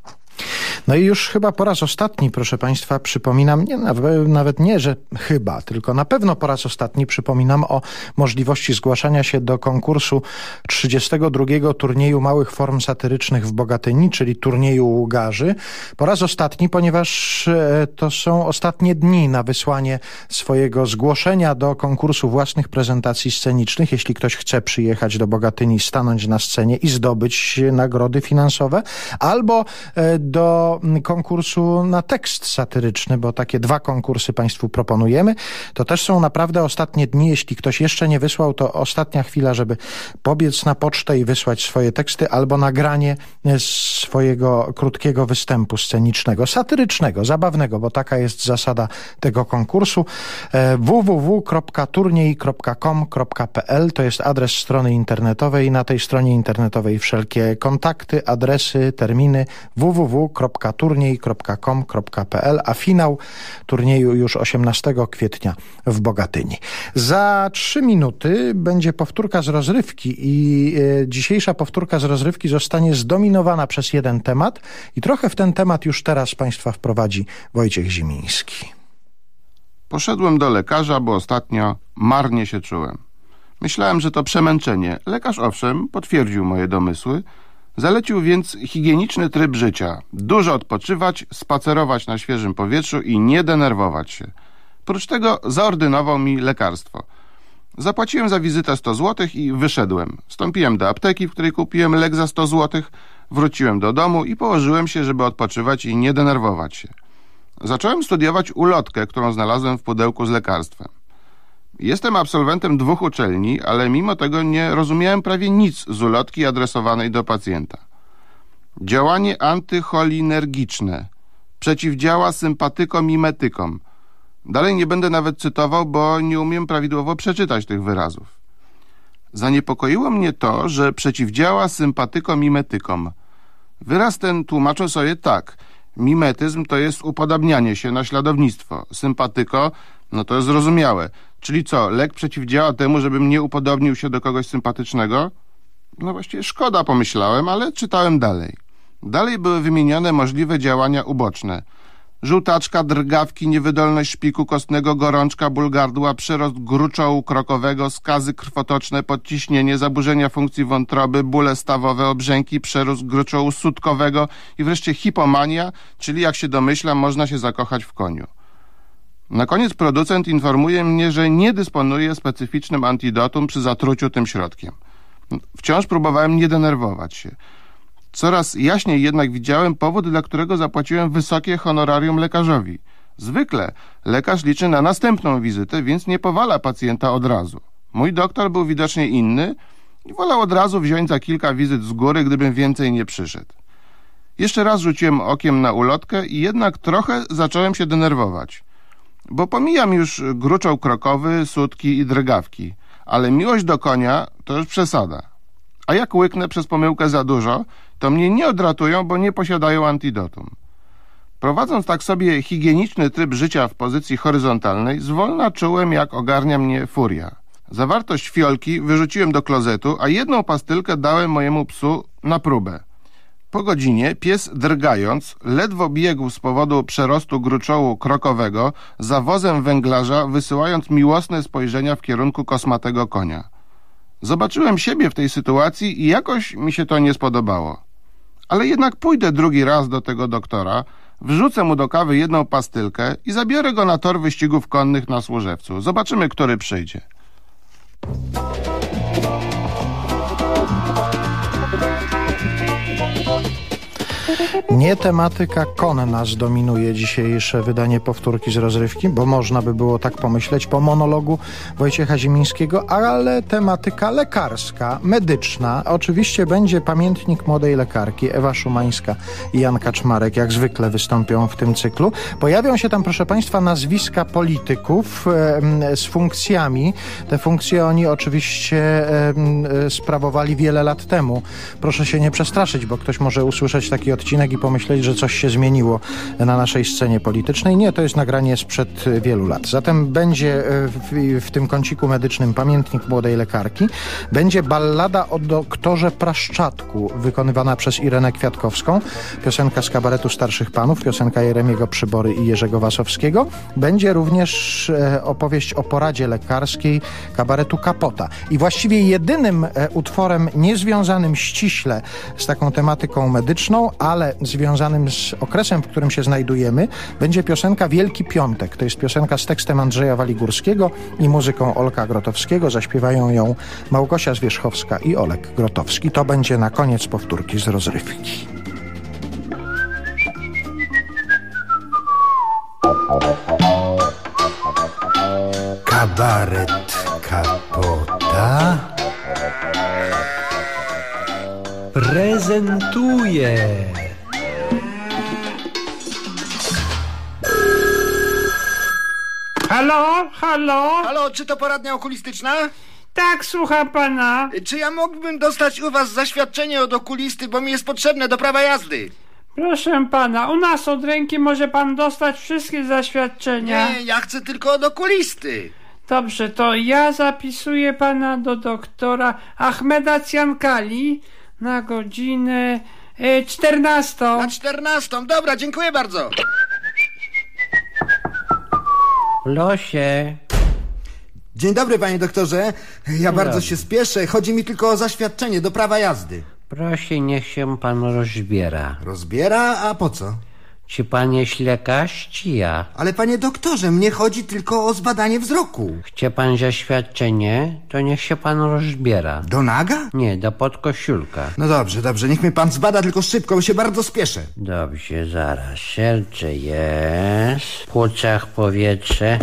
No i już chyba po raz ostatni, proszę Państwa, przypominam, nie, naw- nawet nie, że chyba, tylko na pewno po raz ostatni przypominam o możliwości zgłaszania się do konkursu 32 turnieju małych form satyrycznych w Bogatyni, czyli turnieju Ługarzy. Po raz ostatni, ponieważ e, to są ostatnie dni na wysłanie swojego zgłoszenia do konkursu własnych prezentacji scenicznych. Jeśli ktoś chce przyjechać do Bogatyni, stanąć na scenie i zdobyć nagrody finansowe, albo e, do konkursu na tekst satyryczny, bo takie dwa konkursy Państwu proponujemy. To też są naprawdę ostatnie dni. Jeśli ktoś jeszcze nie wysłał, to ostatnia chwila, żeby pobiec na pocztę i wysłać swoje teksty albo nagranie swojego krótkiego występu scenicznego, satyrycznego, zabawnego, bo taka jest zasada tego konkursu. E, www.turniej.com.pl to jest adres strony internetowej. Na tej stronie internetowej wszelkie kontakty, adresy, terminy www.turniej.com.pl, a finał turnieju już 18 kwietnia w Bogatyni. Za trzy minuty będzie powtórka z rozrywki i e, dzisiejsza powtórka z rozrywki zostanie zdominowana przez jeden temat i trochę w ten temat już teraz Państwa wprowadzi Wojciech Zimiński. Poszedłem do lekarza, bo ostatnio marnie się czułem. Myślałem, że to przemęczenie. Lekarz owszem potwierdził moje domysły, zalecił więc higieniczny tryb życia. Dużo odpoczywać, spacerować na świeżym powietrzu i nie denerwować się. Prócz tego zaordynował mi lekarstwo. Zapłaciłem za wizytę 100 zł i wyszedłem. Wstąpiłem do apteki, w której kupiłem lek za 100 zł, wróciłem do domu i położyłem się, żeby odpoczywać i nie denerwować się. Zacząłem studiować ulotkę, którą znalazłem w pudełku z lekarstwem. Jestem absolwentem dwóch uczelni, ale mimo tego nie rozumiałem prawie nic z ulotki adresowanej do pacjenta. Działanie antycholinergiczne. Przeciwdziała sympatykom-mimetykom. Dalej nie będę nawet cytował, bo nie umiem prawidłowo przeczytać tych wyrazów. Zaniepokoiło mnie to, że przeciwdziała sympatykom-mimetykom. Wyraz ten tłumaczę sobie tak. Mimetyzm to jest upodabnianie się, naśladownictwo. Sympatyko, no to jest zrozumiałe. Czyli co, lek przeciwdziała temu, żebym nie upodobnił się do kogoś sympatycznego? No właściwie szkoda, pomyślałem, ale czytałem dalej. Dalej były wymienione możliwe działania uboczne. Żółtaczka, drgawki, niewydolność szpiku kostnego, gorączka, ból gardła, przyrost gruczołu krokowego, skazy krwotoczne, podciśnienie, zaburzenia funkcji wątroby, bóle stawowe, obrzęki, przerósł gruczołu sutkowego i wreszcie hipomania, czyli jak się domyślam, można się zakochać w koniu. Na koniec producent informuje mnie, że nie dysponuje specyficznym antidotum przy zatruciu tym środkiem. Wciąż próbowałem nie denerwować się. Coraz jaśniej jednak widziałem powód, dla którego zapłaciłem wysokie honorarium lekarzowi. Zwykle lekarz liczy na następną wizytę, więc nie powala pacjenta od razu. Mój doktor był widocznie inny i wolał od razu wziąć za kilka wizyt z góry, gdybym więcej nie przyszedł. Jeszcze raz rzuciłem okiem na ulotkę i jednak trochę zacząłem się denerwować. Bo pomijam już gruczoł krokowy, sutki i drgawki, ale miłość do konia to już przesada. A jak łyknę przez pomyłkę za dużo, to mnie nie odratują, bo nie posiadają antidotum. Prowadząc tak sobie higieniczny tryb życia w pozycji horyzontalnej, zwolna czułem, jak ogarnia mnie furia. Zawartość fiolki wyrzuciłem do klozetu, a jedną pastylkę dałem mojemu psu na próbę. Po godzinie pies drgając, ledwo biegł z powodu przerostu gruczołu krokowego za wozem węglarza, wysyłając miłosne spojrzenia w kierunku kosmatego konia. Zobaczyłem siebie w tej sytuacji i jakoś mi się to nie spodobało. Ale jednak pójdę drugi raz do tego doktora, wrzucę mu do kawy jedną pastylkę i zabiorę go na tor wyścigów konnych na Służewcu. Zobaczymy, który przyjdzie. Nie tematyka konna zdominuje dzisiejsze wydanie powtórki z rozrywki, bo można by było tak pomyśleć po monologu Wojciecha Zimińskiego, ale tematyka lekarska, medyczna. Oczywiście będzie pamiętnik młodej lekarki Ewa Szumańska i Jan Kaczmarek, jak zwykle wystąpią w tym cyklu. Pojawią się tam, proszę Państwa, nazwiska polityków z funkcjami. Te funkcje oni oczywiście e, sprawowali wiele lat temu. Proszę się nie przestraszyć, bo ktoś może usłyszeć taki odcinek i pomyśleć, że coś się zmieniło na naszej scenie politycznej. Nie, to jest nagranie sprzed wielu lat. Zatem będzie w, w tym kąciku medycznym pamiętnik młodej lekarki. Będzie ballada o doktorze Praszczatku, wykonywana przez Irenę Kwiatkowską. Piosenka z kabaretu Starszych Panów, piosenka Jeremiego Przybory i Jerzego Wasowskiego. Będzie również e, opowieść o poradzie lekarskiej kabaretu Kapota. I właściwie jedynym e, utworem niezwiązanym ściśle z taką tematyką medyczną, ale związanym z okresem, w którym się znajdujemy, będzie piosenka Wielki Piątek. To jest piosenka z tekstem Andrzeja Waligórskiego i muzyką Olka Grotowskiego. Zaśpiewają ją Małgosia Zwierzchowska i Olek Grotowski. To będzie na koniec powtórki z rozrywki. Kabaret Kapota prezentuje. Halo, halo? Halo, czy to poradnia okulistyczna? Tak, słucham pana. Czy ja mógłbym dostać u was zaświadczenie od okulisty, bo mi jest potrzebne do prawa jazdy? Proszę pana, u nas od ręki może pan dostać wszystkie zaświadczenia. Nie, ja chcę tylko od okulisty. Dobrze, to ja zapisuję pana do doktora Ahmeda Ciankali na godzinę y, 14. Na 14. Dobra, dziękuję bardzo. Losie. Dzień dobry, panie doktorze. Ja Dzień bardzo dobry. się spieszę. Chodzi mi tylko o zaświadczenie do prawa jazdy. Proszę, niech się pan rozbiera. Rozbiera? A po co? Czy pan jest lekarz, czy ja? Ale panie doktorze, mnie chodzi tylko o zbadanie wzroku. Chce pan zaświadczenie? To niech się pan rozbiera. Do naga? Nie, do podkosiulka. No dobrze, dobrze, niech mnie pan zbada tylko szybko, bo się bardzo spieszę. Dobrze, zaraz. Serce jest. W płucach powietrze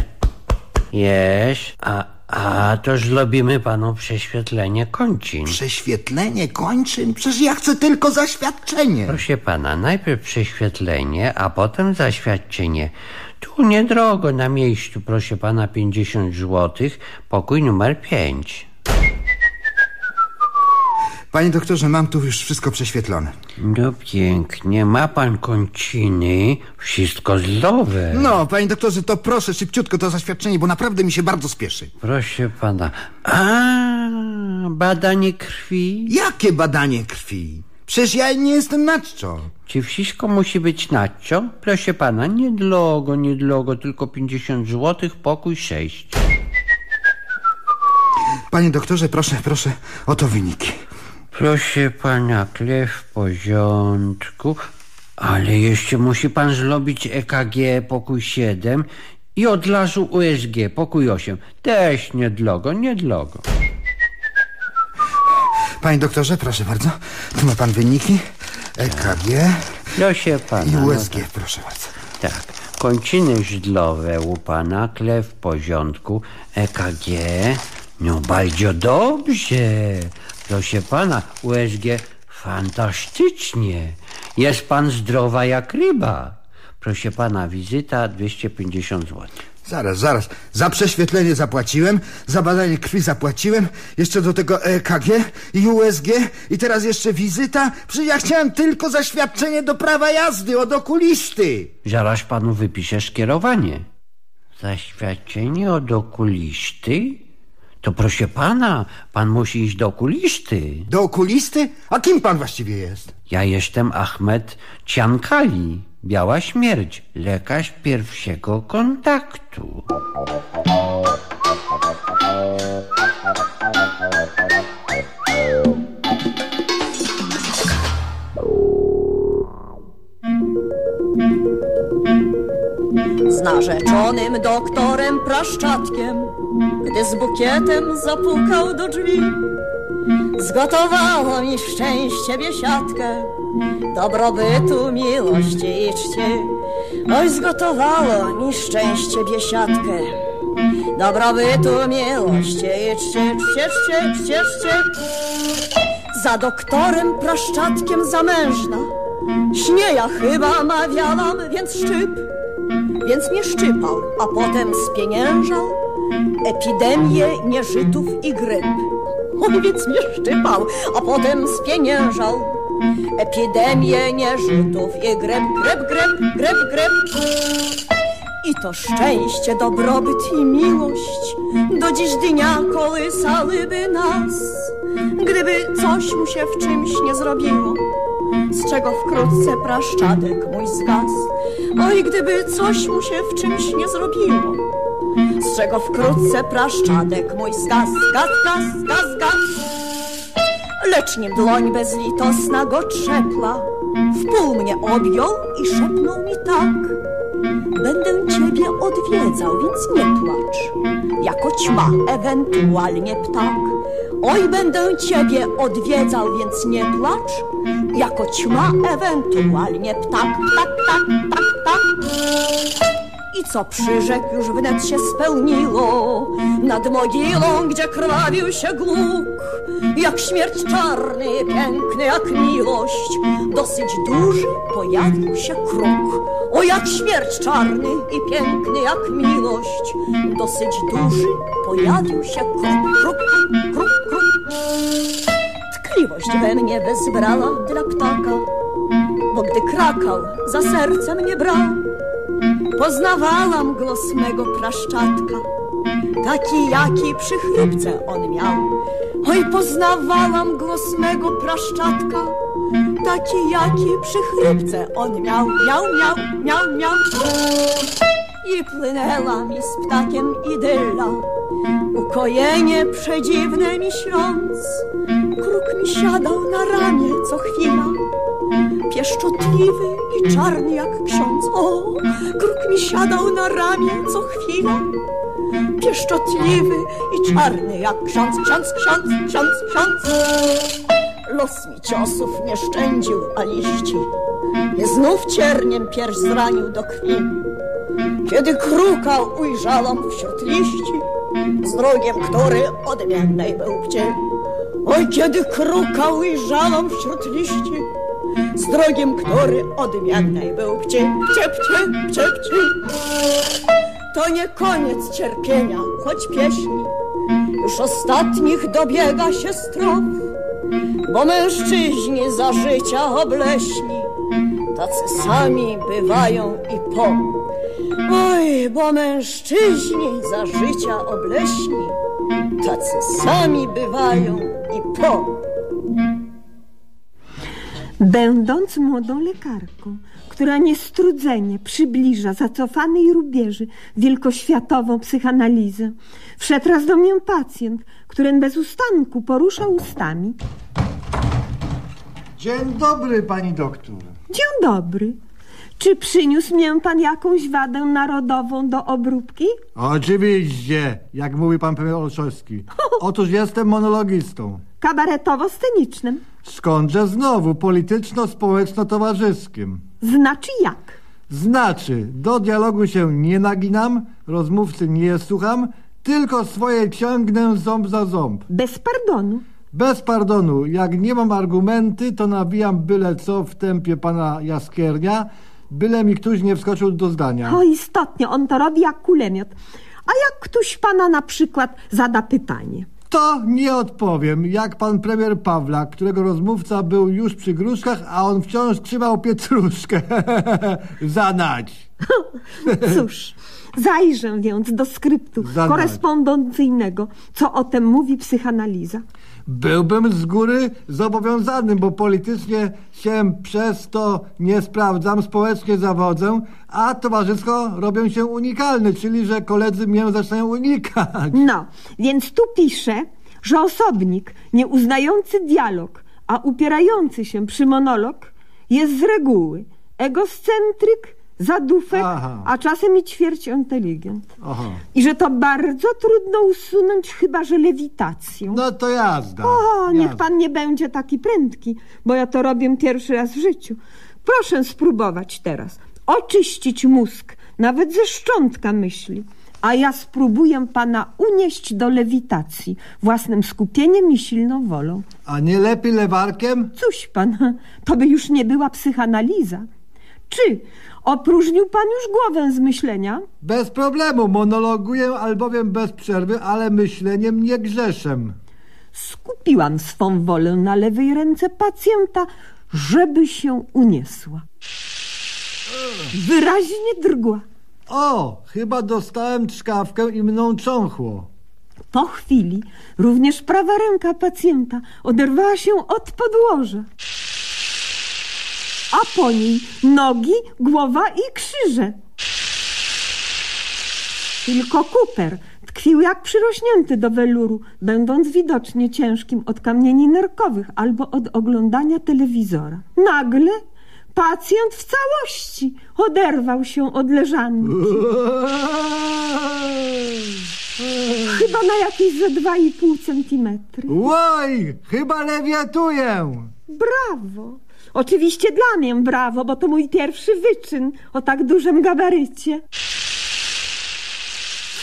jest. A, a to zrobimy panu prześwietlenie kończyn. Prześwietlenie kończyn? Przecież ja chcę tylko zaświadczenie. Proszę pana, najpierw prześwietlenie, a potem zaświadczenie. Tu niedrogo na miejscu, proszę pana, 50 zł, pokój numer 5. Panie doktorze, mam tu już wszystko prześwietlone. No pięknie, ma pan kończyny, wszystko zdrowe. No, panie doktorze, to proszę szybciutko to zaświadczenie, bo naprawdę mi się bardzo spieszy. Proszę pana. A, badanie krwi? Jakie badanie krwi? Przecież ja nie jestem nadczo. Czy wszystko musi być nacio? Proszę pana, niedlogo, niedlogo, tylko 50 zł, pokój 6. Panie doktorze, proszę, proszę, oto wyniki. Proszę pana, krew w porządku, ale jeszcze musi pan zrobić EKG pokój 7 i od razu USG pokój 8. Też niedlogo, niedlogo. Panie doktorze, proszę bardzo, tu ma pan wyniki. EKG Proszę pana. i no USG, tak. proszę bardzo. Tak, kończyny żdlowe u pana, krew w porządku, EKG, no bardzo dobrze. Proszę pana, USG fantastycznie. Jest pan zdrowa jak ryba. Proszę pana, wizyta 250 zł. Zaraz, zaraz. Za prześwietlenie zapłaciłem, za badanie krwi zapłaciłem, jeszcze do tego EKG i USG i teraz jeszcze wizyta. Przecież ja chciałem tylko zaświadczenie do prawa jazdy od okulisty. Zaraz panu wypiszę skierowanie. Zaświadczenie od okulisty? To proszę pana, pan musi iść do okulisty. Do okulisty? A kim pan właściwie jest? Ja jestem Ahmed Ciankali, biała śmierć, lekarz pierwszego kontaktu. Z narzeczonym doktorem Praszczatkiem, gdy z bukietem zapukał do drzwi. Zgotowała mi szczęście biesiadkę, dobrobytu, miłości i czci. Oj, zgotowało mi szczęście biesiadkę. Dobrobytu, miłości i czci, czci, czci, czci, czci. Za doktorem praszczatkiem zamężna. Śnie ja chyba mawiałam, więc szczyp. Więc mnie szczypał, a potem spieniężał epidemię nieżytów i gryp. Oj, więc mnie szczypał, a potem spieniężał epidemię nieżytów i gryp, gryp, gryp, gryp, gryp. I to szczęście, dobrobyt i miłość do dziś dnia kołysałyby nas, gdyby coś mu się w czymś nie zrobiło, z czego wkrótce praszczadek mój zgasł. Oj, gdyby coś mu się w czymś nie zrobiło, z czego wkrótce praszczadek mój zgasł, gaz, gaz, gaz, gaz. Lecz nim dłoń bezlitosna go trzepła, w pół mnie objął i szepnął mi tak. Będę ciebie odwiedzał, więc nie płacz, jako ćma, ewentualnie ptak. Oj, będę ciebie odwiedzał, więc nie płacz, jako ćma, ewentualnie ptak, tak, tak, tak, tak. Co przyrzekł już wnet się spełniło. Nad mogilą, gdzie krwawił się głuk Jak śmierć czarny, piękny jak miłość Dosyć duży pojawił się kruk. O jak śmierć czarny i piękny jak miłość Dosyć duży pojawił się kruk. Kruk, kruk, kruk. Tkliwość we mnie wezbrała dla ptaka Bo gdy krakał, za serce mnie brał Poznawałam głos mego praszczatka, taki jaki przy chrypce on miał. Oj, poznawałam głos mego praszczatka, taki jaki przy chrypce on miał. Miał, miał, miał, miał. I płynęła mi z ptakiem idylla, ukojenie przedziwne mi śląc. Kruk mi siadał na ramię co chwila, pieszczotliwy i czarny jak ksiądz. O, kruk mi siadał na ramię co chwila, pieszczotliwy i czarny jak ksiądz, ksiądz, ksiądz, ksiądz, ksiądz. Los mi ciosów nie szczędził, a liści mnie znów cierniem pierś zranił do krwi. Kiedy kruka ujrzałam wśród liści, z drugiem, który odmiennej był pcie. Oj, kiedy kruka ujrzałam wśród liści, z drogiem, który odmiennej był pcie, pcie, pcie, pcie, pcie. To nie koniec cierpienia, choć pieśni już ostatnich dobiega się strof, bo mężczyźni za życia obleśni, tacy sami bywają i po. Oj, bo mężczyźni za życia obleśni, tacy sami bywają i po. Będąc młodą lekarką, która niestrudzenie przybliża zacofanej rubieży wielkoświatową psychanalizę, wszedł raz do mnie pacjent, który bez ustanku porusza ustami. Dzień dobry, pani doktor. Dzień dobry. Czy przyniósł mnie pan jakąś wadę narodową do obróbki? Oczywiście, jak mówi pan premier Olszowski. Otóż jestem monologistą. Kabaretowo-scenicznym. Skądże znowu polityczno-społeczno-towarzyskim. Znaczy jak? Znaczy, do dialogu się nie naginam, rozmówcy nie słucham, tylko swoje ciągnę ząb za ząb. Bez pardonu. Bez pardonu. Jak nie mam argumenty, to nawijam byle co w tempie pana Jaskiernia, byle mi ktoś nie wskoczył do zdania. O, istotnie, on to robi jak kulemiot. A jak ktoś pana na przykład zada pytanie? To nie odpowiem, jak pan premier Pawlak, którego rozmówca był już przy gruszkach, a on wciąż trzymał pietruszkę. Zanać. Cóż, zajrzę więc do skryptu korespondencyjnego, co o tym mówi psychanaliza. Byłbym z góry zobowiązany, bo politycznie się przez to nie sprawdzam, społecznie zawodzę, a towarzysko robię się unikalny, czyli że koledzy mnie zaczynają unikać. No, więc tu pisze, że osobnik nieuznający dialog, a upierający się przy monolog jest z reguły egoscentryk, zadufek, Aha. a czasem i ćwierć inteligent. Aha. I że to bardzo trudno usunąć, chyba że lewitacją. No to jazda. O, niech jazda. pan nie będzie taki prędki, bo ja to robię pierwszy raz w życiu. Proszę spróbować teraz. Oczyścić mózg, nawet ze szczątka myśli. A ja spróbuję pana unieść do lewitacji własnym skupieniem i silną wolą. A nie lepiej lewarkiem? Cóż pan, to by już nie była psychanaliza. Czy opróżnił pan już głowę z myślenia? Bez problemu, monologuję albowiem bez przerwy, ale myśleniem nie grzeszem. Skupiłam swą wolę na lewej ręce pacjenta, żeby się uniesła. Wyraźnie drgła. O, chyba dostałem trzkawkę i mną cząchło. Po chwili również prawa ręka pacjenta oderwała się od podłoża. A po niej nogi, głowa i krzyże. Tylko kuper tkwił jak przyrośnięty do weluru, będąc widocznie ciężkim od kamieni nerkowych albo od oglądania telewizora. Nagle pacjent w całości oderwał się od leżanki. Chyba na jakieś ze 2,5 centymetry. Łoj, chyba lewiatuję. Brawo! Oczywiście dla mnie brawo, bo to mój pierwszy wyczyn o tak dużym gabarycie.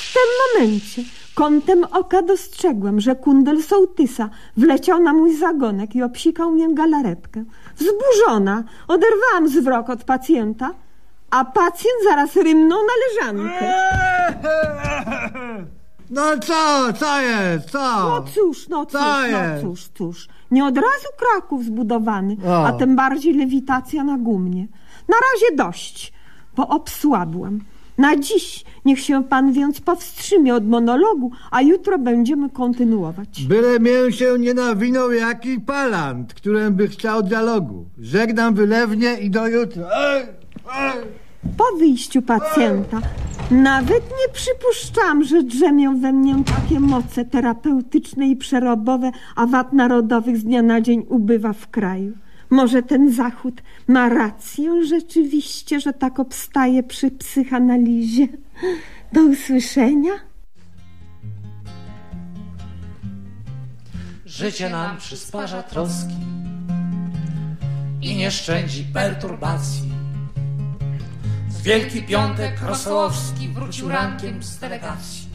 W tym momencie kątem oka dostrzegłem, że kundel sołtysa wleciał na mój zagonek i obsikał mnie galaretkę. Wzburzona oderwałam zwrok od pacjenta, a pacjent zaraz rymnął na leżankę. No co, co jest, co? No cóż, no cóż, no cóż, cóż. Nie od razu Kraków zbudowany, O. a tym bardziej lewitacja na gumnie. Na razie dość, bo obsłabłam. Na dziś niech się pan więc powstrzymie od monologu, a jutro będziemy kontynuować. Byle mię się nie nawinął jaki palant, którym by chciał dialogu. Żegnam wylewnie i do jutra. Ej, ej. Po wyjściu pacjenta nawet nie przypuszczam, że drzemią we mnie takie moce terapeutyczne i przerobowe, a wad narodowych z dnia na dzień ubywa w kraju. Może ten Zachód ma rację rzeczywiście, że tak obstaje przy psychanalizie. Do usłyszenia. Życie nam przysparza troski i nie szczędzi perturbacji. Wielki Piątek Rosołowski wrócił rankiem z delegacji.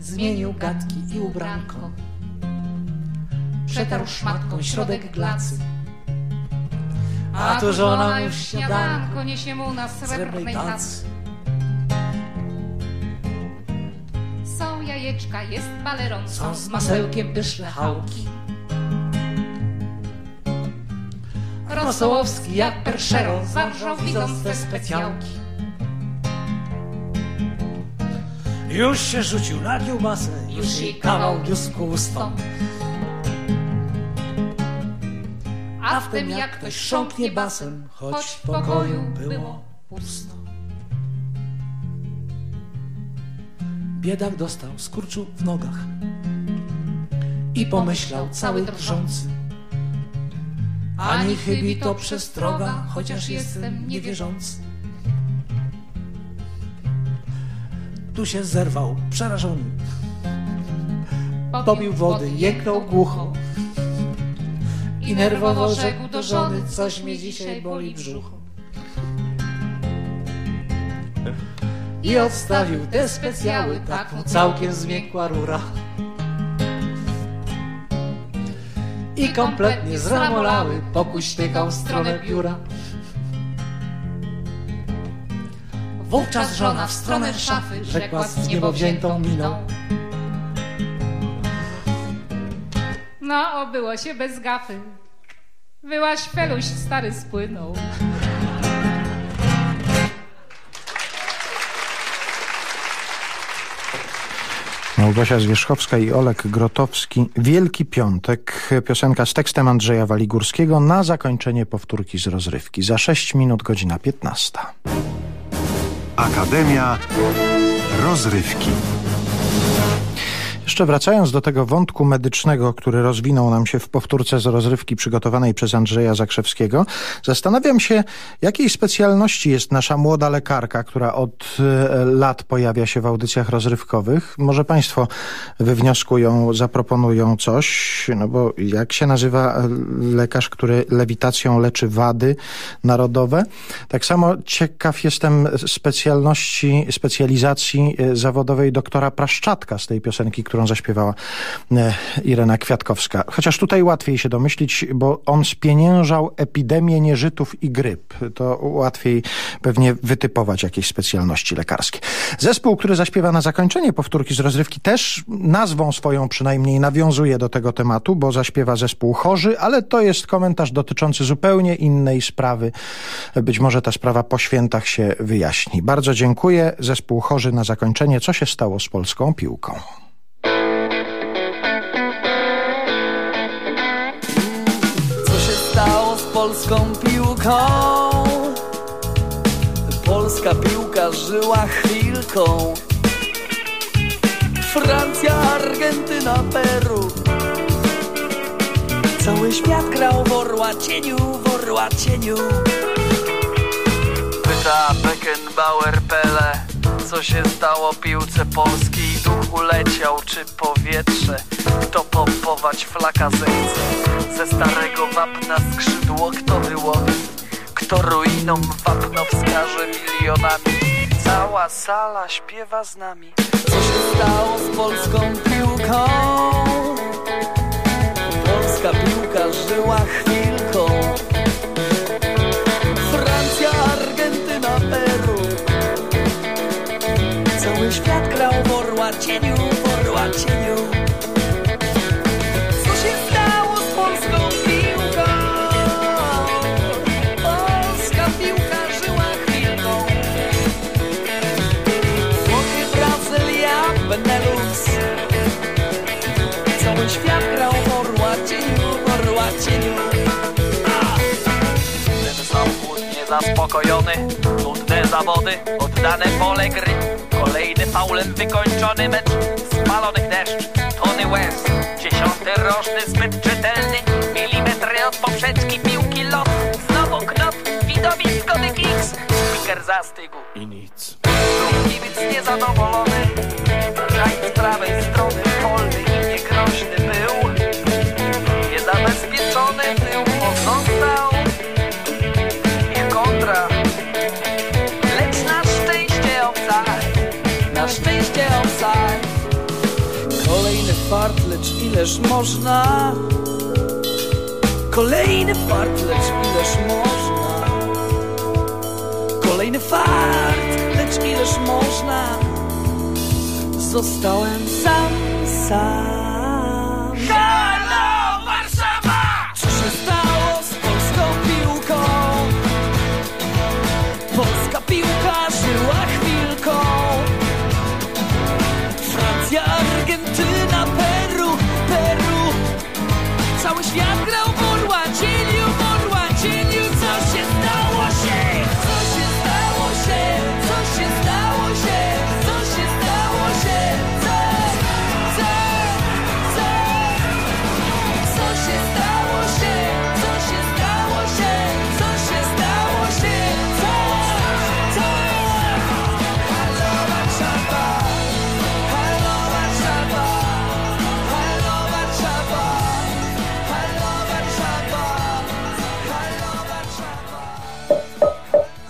Zmienił gadki i ubranko, przetarł szmatką środek glacy. A tu żona już śniadanko niesie mu na srebrnej tacy. Są jajeczka, jest baleron, Są z masełkiem pyszne chałki. Rosołowski jak perszero zarżał widząc te specjalki. Już się rzucił na kiełbasę, już jej kawał niósł ustom. A wtem jak ktoś chrząknie basem, choć w pokoju było pusto. Biedak dostał skurczu w nogach i pomyślał cały drżący. Ani chybi to przestroga, chociaż jestem niewierzący. Tu się zerwał, przerażony. Popił wody, jęknął głucho. I nerwowo rzekł do żony, coś mnie dzisiaj boli brzucho. I odstawił te specjały, tak mu całkiem zmiękła rura. I kompletnie zramolały, pokój śtykał w stronę biura. Wówczas żona w stronę szafy rzekła z niebowziętą miną. No, obyło się bez gafy. Wyłaś feluś stary spłynął. Małgosia Zwierzchowska i Olek Grotowski. Wielki Piątek. Piosenka z tekstem Andrzeja Waligórskiego na zakończenie powtórki z rozrywki. Za 6 minut godzina 15. Akademia Rozrywki. Jeszcze wracając do tego wątku medycznego, który rozwinął nam się w powtórce z rozrywki przygotowanej przez Andrzeja Zakrzewskiego, zastanawiam się, jakiej specjalności jest nasza młoda lekarka, która od e, lat pojawia się w audycjach rozrywkowych. Może Państwo wywnioskują, zaproponują coś, no bo jak się nazywa e, lekarz, który lewitacją leczy wady narodowe? Tak samo ciekaw jestem specjalności, specjalizacji e, zawodowej doktora Praszczatka z tej piosenki, zaśpiewała e, Irena Kwiatkowska. Chociaż tutaj łatwiej się domyślić, bo on spieniężał epidemię nieżytów i gryp. To łatwiej pewnie wytypować jakieś specjalności lekarskie. Zespół, który zaśpiewa na zakończenie powtórki z rozrywki też nazwą swoją przynajmniej nawiązuje do tego tematu, bo zaśpiewa zespół Chorzy, ale to jest komentarz dotyczący zupełnie innej sprawy. Być może ta sprawa po świętach się wyjaśni. Bardzo dziękuję. Zespół Chorzy na zakończenie. Co się stało z polską piłką? Polską piłką? Polska piłka żyła chwilką. Francja, Argentyna, Peru. Cały świat grał w orła cieniu, w orła cieniu. Pyta Beckenbauer Pele Co się stało piłce polskiej Duch uleciał czy powietrze? Kto pompować flaka zechce Ze starego wapna skrzydło kto wyłowi? Kto ruinom wapno wskaże milionami? Cała sala śpiewa z nami. Co się stało z polską piłką? Polska piłka żyła chwilką świat grał w orła cieniu, w orła cieniu Co się stało z polską piłką? Polska piłka żyła chwilką. Włochy, Brazylia, Benelux. Cały świat grał w orła cieniu, w orła cieniu Ten samochód niezaspokojony Nudne zawody, oddane pole gry Kolejny faulem wykończony mecz. Spalonych deszcz, tony łez Dziesiąty roczny, zbyt czytelny. Milimetry od poprzeczki, piłki lot Znowu knop, widowisko The Kings Speaker zastygł i nic. Drugi kibic niezadowolony. Granic prawej strony ileż można. Kolejny fart, lecz ileż można. Kolejny fart, lecz ileż można. Zostałem sam, sam. Halo Warszawa! Co się stało Cały świat grał w orła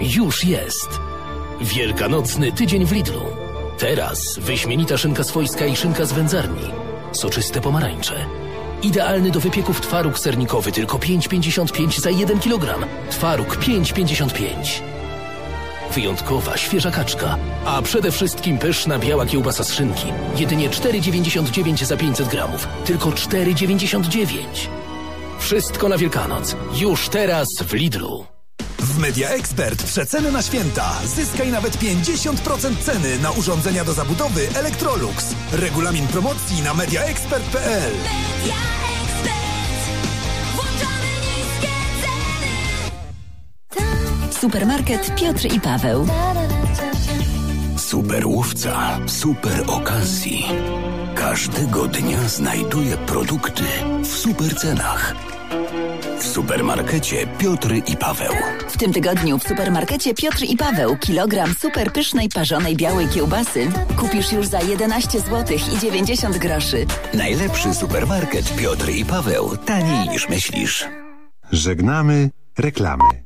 Już jest. Wielkanocny tydzień w Lidlu. Teraz wyśmienita szynka swojska i szynka z wędzarni. Soczyste pomarańcze. Idealny do wypieków twaróg sernikowy tylko 5,55 za 1 kg. Twaróg 5,55. Wyjątkowa, świeża kaczka, a przede wszystkim pyszna biała kiełbasa z szynki. Jedynie 4,99 za 500 gramów. Tylko 4,99. Wszystko na Wielkanoc. Już teraz w Lidlu. W Media Expert przeceny na święta. Zyskaj nawet 50% ceny na urządzenia do zabudowy Electrolux. Regulamin promocji na mediaexpert.pl. Supermarket Piotr i Paweł. Super łowca, super okazji. Każdego dnia znajduje produkty w super cenach. W supermarkecie Piotr i Paweł. W tym tygodniu w supermarkecie Piotr i Paweł kilogram super pysznej parzonej białej kiełbasy kupisz już za 11 zł i 90 groszy. Najlepszy supermarket Piotr i Paweł. Taniej niż myślisz. Żegnamy reklamy.